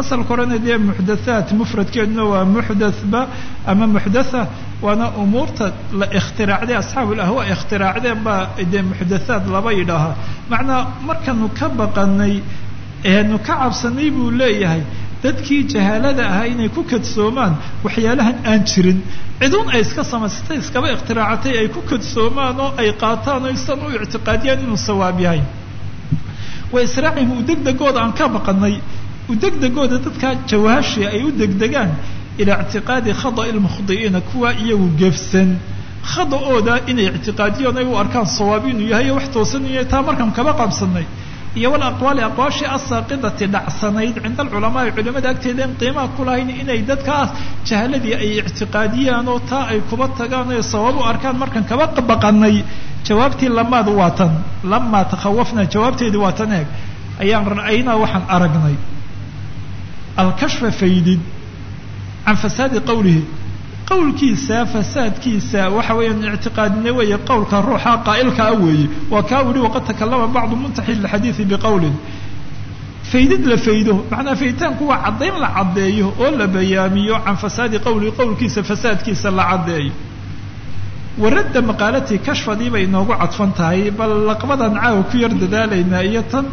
asalka horena dee muxdathaat mufradkeeduna waa muxdathba ama muxdatha waana umuurta la ikhtiraacday asxaabu lahwa ikhtiraacdeen baa dee muxdathaat laba yidhaahaa macnaa markaanu ka baqanay eenu ka cabsanay buu leeyahay dadkii jahaalada ahaa inay ku kadsoomaan waxyaalahan aan jirin cidun ay iska samaysatay iskaba ikhtiraacatay ay ku kadsoomaan oo ay qaataan oo isan u ictiqaadiyaan inuu sawaab yahay wa israacihim u degdegooda aan ka baqanay udegdegooda dadkaa jawaashi ay u degdegaan ilaa ictiqaadi khada'i lmukhdi'iina kuwa iyagu gefsan. Khada'ooda inay ictiqaadiyaan ay u arkaan sawaab inuu yahay wax toosan inay taa markaan kaba qabsanay iyo wal aqwaali aqwaashii asaaqidati dhacsanayd cinda alculamaai culimada agteeda in lahayn inay dadkaas jahaladii ay ictiqaadiyaan oo taa ay kuba tagaan oy sawaab u arkaan markaan kaba baqanay jawaabtii lamaad waa tan. Lamaa takhawafna jawaabteedii waa tan eeg. Ayaan ra'aynaa waxaan aragnay alkashfa faydid can fasaadi qowlihi qowlkiisa fasaadkiisa waxa weeyaan ictiqaadine weeye qowlka ruuxa qaa'ilkaa weeye waa kaa uhi waqad takalama bacdu muntaxi lxadiidi biqowlin faydid la faydo macnaa fayditaanku waa caddayn la caddeeyo oo la bayaamiyo can fasaadi qowlihi qowlkiisa fasaadkiisa la caddeeyo waradda maqaalatii kashfadii bay inoogu cadfan tahay bal laqbadan caawa ku yar dadaalaynaa iyo tan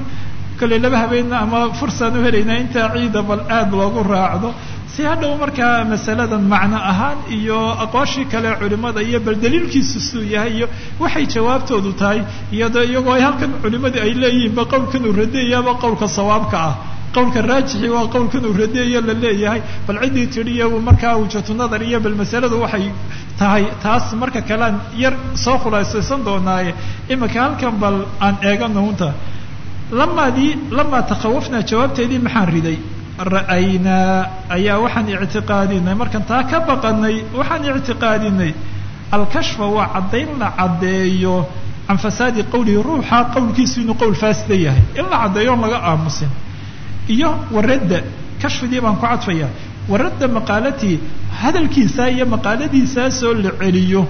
kale laba habeenna ama fursaan u helaynaa intaa ciida bal aad loogu raacdo. Si hadhow markaa masaladan macno ahaan iyo aqwaashii kale culimada iyo bal daliilkiisu suu yahay iyo waxay jawaabtoodu tahay iyado iyagoo ay halkan culimadu ay leeyihiinba qowlkan uu radeeyaaba qowlka sawaabka ah. Qowlka raajixi waa qowlkan uu radeeyo la leeyahay bal ciddii tidhi iyagu markaa wujatu nadar iyo bal masaladu waxay tahay taas marka kalean yar soo khulaasaysan doonaaye. Imika halkan bal aan eegano unta lamaadii lamaa takhawafnaa jawaabteedii maxaan riday? Ra'aynaa ayaa waxaan ictiqaadinay. Markaan taa ka baqanay waxaan ictiqaadinay. Alkashfa waa caddayn la caddeeyo can fasaadi qowlihi ruuxa qowlkiisu inuu qowl faasida yahay. In la caddeeyo on laga aamusin. Iyo waradda kashfidii baan ku cadfaya waradda maqaalatii hadalkiisa iyo maqaaladiisaasoo la celiyo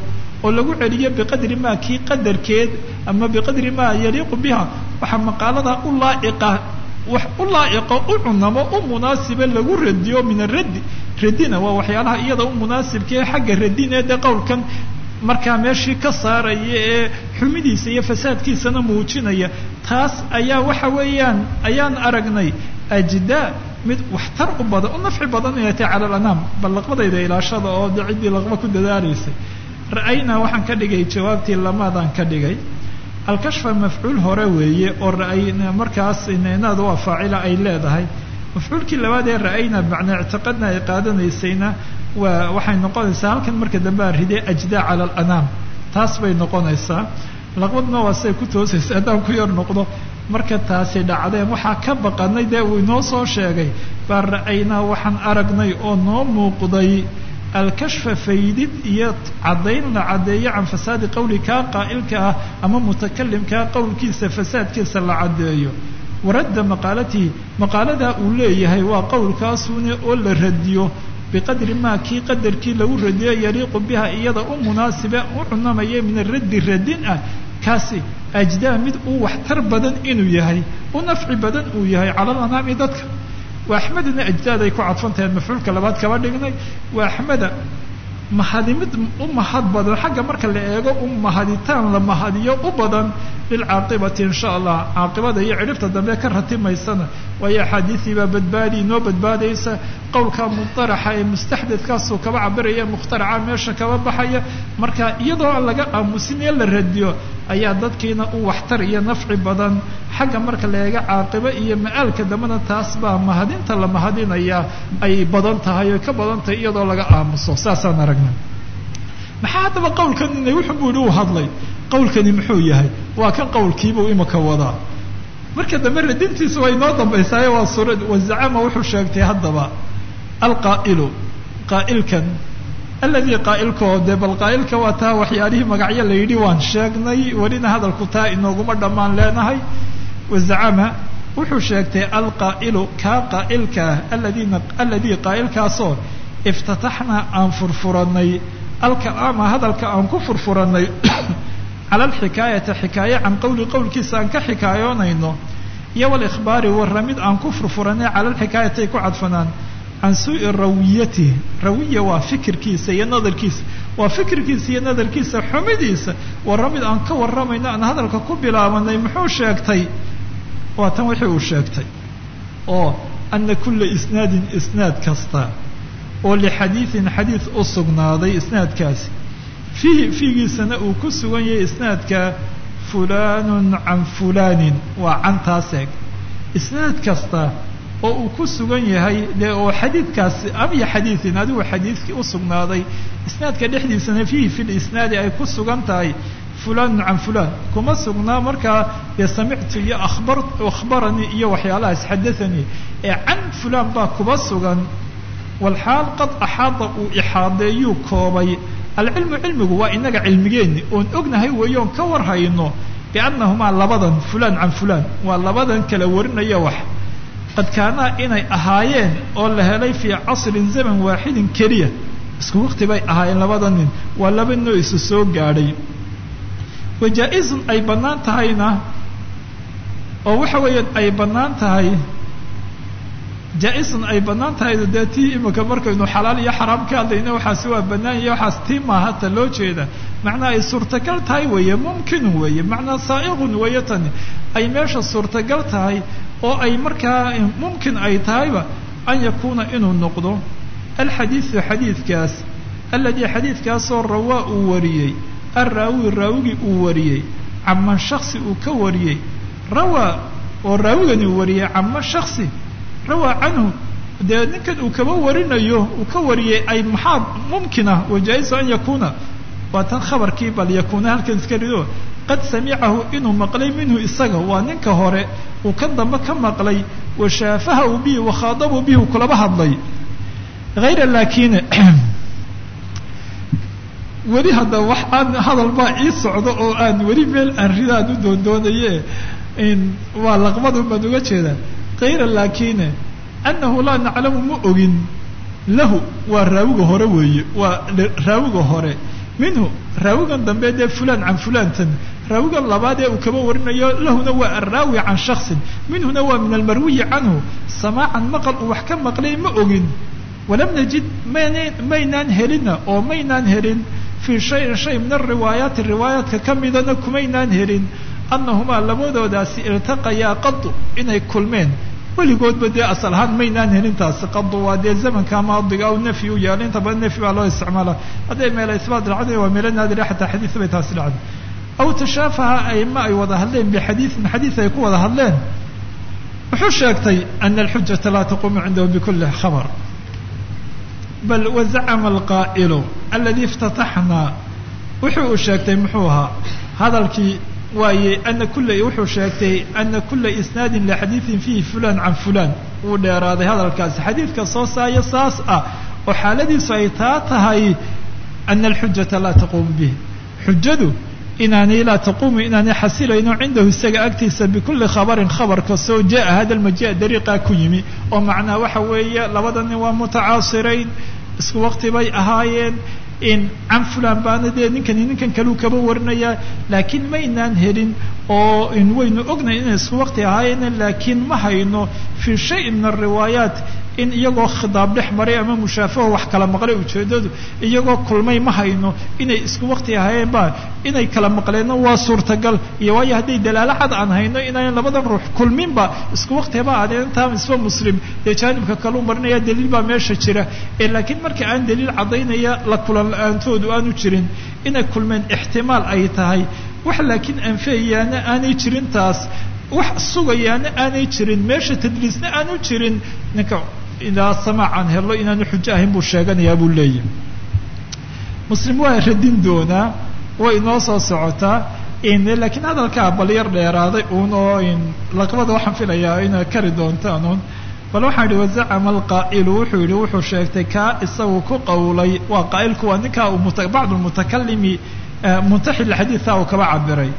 oo lagu celiyo biqadri maa kii qadarkeed ama biqadri maa yaliiqu biha waxaa maqaalada u laaiqa wax u laa'iqo u cunamo u munaasiba lagu radiyo min araddi radina waa waxyaalaha iyada u munaasibka ee xagga radina dee qowlkan markaa meeshii ka saaraya ee xumidiisa iyo fasaadkiisana muujinaya. Taas ayaa waxa weeyaan ayaan aragnay ajdaa mid waxtar u badan u nafci badan inay tahay cala alanaam bal ilaashada oo de laqba ku dadaalaysay ra'aynaa waxaan ka dhigay jawaabtii lamaadaan ka dhigay. Alkashfa mafcuul hore weeye oo ra'ayna markaas inaad waa faacila ay leedahay. Mafcuulkii labaad ee ra'ayna macnaa ictiqadna ay qaadanaysayna waa waxay noqonaysaa halkan marka dambe aan ridee ajdaa cala alanaam taas bay noqonaysaa. Laqbadna waa siday ku toosaysa haddaan ku yar noqdo. Marka taasi dhacdeen waxaa ka baqanay dee uu inoo soo sheegay baa ra'aynaa waxaan aragnay oo noo muuqday alkashfa faydid iyo caddayn la caddeeyo can fasaadi qowli kaa qaa'ilka ah ama mutakalimkaa qowlkiisa fasaadkiisa la caddeeyo waradda maqaalatihi maqaaladaa uu leeyahay waa qowlkaasune oo la radiyo biqadri maa kii qadarkii lagu radiyo yariiqu biha iyada u munaasiba u cunamaya min araddi radin ah kaasi ajdaa mid uu waxtar badan inuu yahay u nafci badan uu yahay cala alanaami dadka waa axmedna ajdaaday ku cadfantahen mafcuulka labaad kaba dhignay waa axmeda mahadimid u mahad badan xagga marka la eego u mahaditaan la mahadiyo u badan lilcaaqibati insha allah caaqibada iyo cidhibta dambe ka ratimaysana. Waayo axaadiisii baa badbaadi inoo badbaadaysa. Qowlka mudaraxa ee mustaxdadkaasuu kaba cabiraya mukhtaraca meesha kaba baxaya. Marka iyadoo aan laga aamusin ee la radiyo ayaa dadkiina u waxtar iyo nafci badan. Xagga marka la eego caaqibo iyo ma-aalka dambena taas baa mahadinta la mahadinaya. Ay badan tahay oy ka badan tahay iyadoo laga aamuso. Saasaan aragna. Maxaa haddaba qowlkanina wuxuu bu yihi uu hadlay? Qowlkani muxuu yahay? Waa kan qowlkiibuu imika wadaa. Marka dambe radintiisu way inoo dambaysaaye waa suura wazacama wuxuu sheegtay haddaba alqaa'ilu qaa'ilkan alladii qaa'ilkao dee bal qaa'ilka waa taa waxyaalihii magacyo la yidhi waan sheegnay welina hadalku taa inooguma dhammaan leenahay. Wazacama wuxuu sheegtay alqaa'ilu kaa qaa'ilka ah aladiina alladii qaa'ilkaasoo iftataxnaa aan furfuranay. Alkalaama hadalka aan ku furfuranay. Cala alxikaayati xikaaye can qowli qowlkiisa aan ka xikaayoonayno iyo walikhbaari warramid aan ku furfuranay cala alxikaayati ay ku cadfanaan. Can suu'i rawiyatihi rawiya waa fikirkiisa iyo nadarkiisa. Waa fikirkiisa iyo nadarkiisa xumidiisa. Warramid aan ka warramayno aan hadalka ku bilaabanay muxuu sheegtay? Waa tan wixii uu sheegtay. Oo ana kulla isnaadin isnaad kasta oo lixadiidin xadiid u sugnaaday isnaadkaasi. Fiihi fiigiisana uu ku sugan yahay isnaadka fulaanun can fulaanin. Waa cantaas eeg. Isnaad kasta oo uu ku sugan yahay dee oo xadiidkaasi amya xadiidin adigu xadiidkii u sugnaaday isnaadka dhexdiisana fiihi fi lisnaadi ay ku sugan tahay fulanun can fulaan. Kuma sugnaa markaa dee samictu iyo akhbaranii iyo waxyaalahaas xadathanii ee can fulaan baa kuba sugan walxaal qad axaada uu ixaadeeyuu koobay alcilmu cilmigu waa inaga cilmigeenni oon ognahay weeye oon ka warhayno biannahumaa labadan fulaan can fulaan waa labadan kala warinaya wax qad kaanaa inay ahaayeen oo la helay fii casrin zaman waaxidin keliya isku waqti bay ahaayeen labada nin waa laba noo isu soo gaadhay wajaa-izun ay bannaan tahayna oo waxa weeyaan ay bannaan tahay jaa-isun ay bannaan tahay dee tii imika markaynu xalaal iyo xaraam ka hadlayna waxaasi waa bannaan iyo waxaas tii maaha loo jeeda. Macnaa ay suurtagal tahay weeye mumkinun weeye macnaa saa'iqun weeye tani. Ay meesha suurtagal tahay oo ay markaa mumkin ay tahayba an yakuuna inuu noqdo alxadiidu xadiidkaas alladii xadiidkaasoo rawaa uu wariyey alraawi raawigii uu wariyey caman shaksi uu ka wariyey. Rawaa oo raawigani wariyey caman shaksi rawaa canhu. Dee ninkan uu kaba warinayo uu ka wariyey ay maxaa mumkina wajaa-isu an yakuuna? Waa tan khabarkii bal yakuuna halkan iska rido. Qad samicahu inuu maqlay minhu isaga waa ninka hore uu kan dambe ka maqlay washaafahahu bihi wakhaadabu bihi uu kulaba hadlay hayra laakine weli hadda wax aan hadal baa ii socdo oo aan weli meel aan ridaan u doondoonaye waa laqbadun baan uga jeedaa kayra laakine annahu laa naclamu ma ogin. Lahu waa raawiga hore weeye waa raawiga hore. Minhu raawigan dambe dee fulaan can fulaantan. Raawiga labaad ee uu kaba warinayo lahuna waa alraawi can shaksin minhuna waa min almarwiyi canhu. Samaacan maqal uu wax ka maqlay ma ogin. Walam najid maynaan helina oo maynaan helin. Fii shayin shay min alriwaayaati riwaayaadka ka midana kumaynaan helin annahumaa labadoodaasi iltaqayaa qadu inay kulmeen weligoodba dee asal ahaan maynaan helin taasi qadu waa dee zamanka maadiga aw nafyi u yaalla inta badan nafyi baa loo isticmaala hadday meela isbaat dhacday waa meelo naadira xataa xadiis bay taasi dhacday aw tashaafaha ayma ay wada hadleen bixadiiin xadiis ay ku wada hadleen wuxuu sheegtay ana alxujata laa taquumu cindahu bikuli khabar bal wazacama alqaa'ilu aladi iftataxnaa wuxuu uu sheegtay muxuu ahaa hadalkii waaye ana kula wuxuu sheegtay ana kula isnaadin lixadiidin fiihi fulan can fulan wuu dheeraaday hadalkaasi xadiidka soo saaya saas ah oo xaaladiisu ay taa tahay ana alxujata laa taquumu bih xujadu inaanay laa taquumu inaanay xasilayno cindahu isaga agtiisa bikuli khabarin khabar kastoo jaa hada lmaji dariiqaa ku yimi. Oo macnaa waxa weeye labada waa mutacaasirayn isku waqti ahaayeen in can baana dee ninkani ninkan kaleu kaba warinaya laakiin maynaan helin oo waynu ognahay inay isku waqti ahaayeen laakiin ma hayno fii shayin min alriwaayaat in iyagoo khidaab dhex maray ama mushaafaho wax kala maqlay ujeedadu iyagoo kulmay ma hayno inay isku waqti ahaayeen ba inay kala maqleenna waa suurtagal. Iyo waayo hadday dalaalo cad aan hayno inaan labadan ruux kulminba isku waqtiba aadeen intaa isba muslim. Dee jaanibka kaleu marinaya daliil baa meesha jira. Laakiin marka aan daliil caddaynaya la kulan la'aantoodu aanu jirin inay kulmeen ixtimaal ay tahay. Wax laakiin anfeeyaana aanay jirin taas. Wax sugayaana aanay jirin. Meesha tadliisna aanu jirin. Ninka idaa samaacan helo inaanu xujo ahayn buu sheeganayaa buu leeyahy muslim waa radin doonaa way inoo soo socotaa laakiin hadalkaa bal yar dheeraaday uun oo laqabada waxaan filayaa inay kari doontaan uun bal waxaa yidhi wazacama alqaa'ilu wuxuu yidhi wuxuu sheegtay kaa isagu ku qowlay. Waa qaa'il kuwa ninkaa bacdu mutakalimi muntaxil xadiidka uu kaba cabiray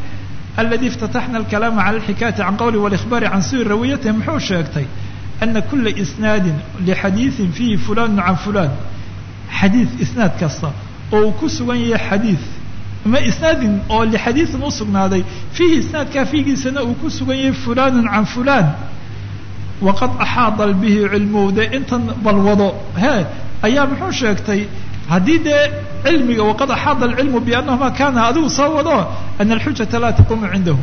aladi iftataxna alkalaama cala alxikayati can qowli walikhbaari can suwi rawiyatihi muxuu sheegtay ana kula isnaadin lixadiidin fiihi fulanun can fulaan. Xadiid isnaad kasta oo uu ku sugan yahay xadiid. Ama isnaadin oo lixadiidin u sugnaaday fiihi isnaadkaa fiigiisana uu ku sugan yahay fulanun can fulaan waqad axaada bihi cilmuhu dee intan balwado he ayaa muxuu sheegtay haddii dee cilmiga waqad axaada alcilmu biannahuma kana adigu soo wado ana alxujata laa taquumu cindahu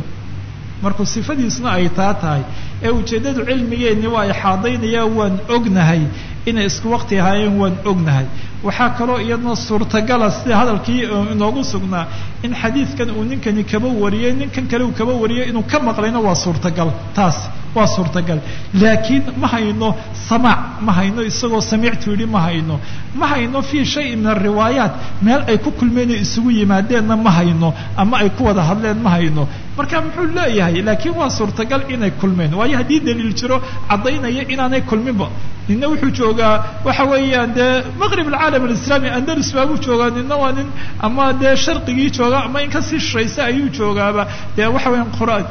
markuu sifadiisna ay taa tahay ee ujeeddadu cilmigeenni waa ixaadaynaya waan ognahay inay isku waqti ahaayeen waan ognahay. Waxaa kaloo iyadna suurtagala sida hadalkii inoogu sugnaa in xadiidkan uu ninkani kaba wariyey ninkan kale uu kaba wariyey inuu ka maqlayna waa suurtagal. Taas waa suurtagal. Laakiin ma hayno samaac ma hayno isagoo samictu yidhi ma hayno. Ma hayno fii shayin min alriwaayaat meel ay ku kulmeenay isugu yimaadeenna ma hayno ama ay ku wada hadleen ma hayno. Marka muxuu leeyahay? Laakiin waa suurtagal inay kulmeen. Waayo haddii daliil jiro caddaynaya inaanay kulminba. Nina wuxuu joogaa waxa weeyaan dee maqrib alcaalam alislami andalus baabuu joogaa nina waa nin ama dee sharqigii jooga ama in ka sii shiraysa ayuu joogaaba dee waxa weeyaan qur'aan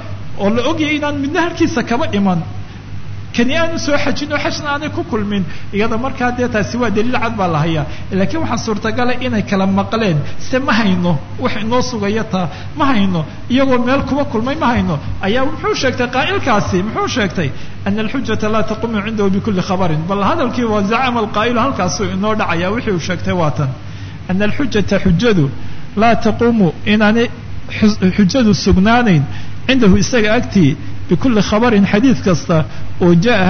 oo la ogyahay inaan midna halkiisa kaba iman kani aanu soo xajin oo xajna aanay ku kulmin. Iyada markaa dee waa daliil cad baa la laakiin waxaa suurtagala inay kala maqleen. Se ma hayno wax inoo sugaya taa ma hayno. Iyagoo meel kuba kulmay ma hayno. Ayaa muxuu sheegtay qaa'ilkaasi muxuu sheegtay ana alxujata laa taqumu cindahu bikuli khabarin. Bal hadalkii waa zacama alqaa'ilu halkaasuu inoo dhacaya. Wixii uu sheegtay waa tan. Ana alxujata xujadu laa taquumu inaanay xujadu sugnaanayn cindahu isaga agtii bikuli khabarin xadiid kasta oo jaa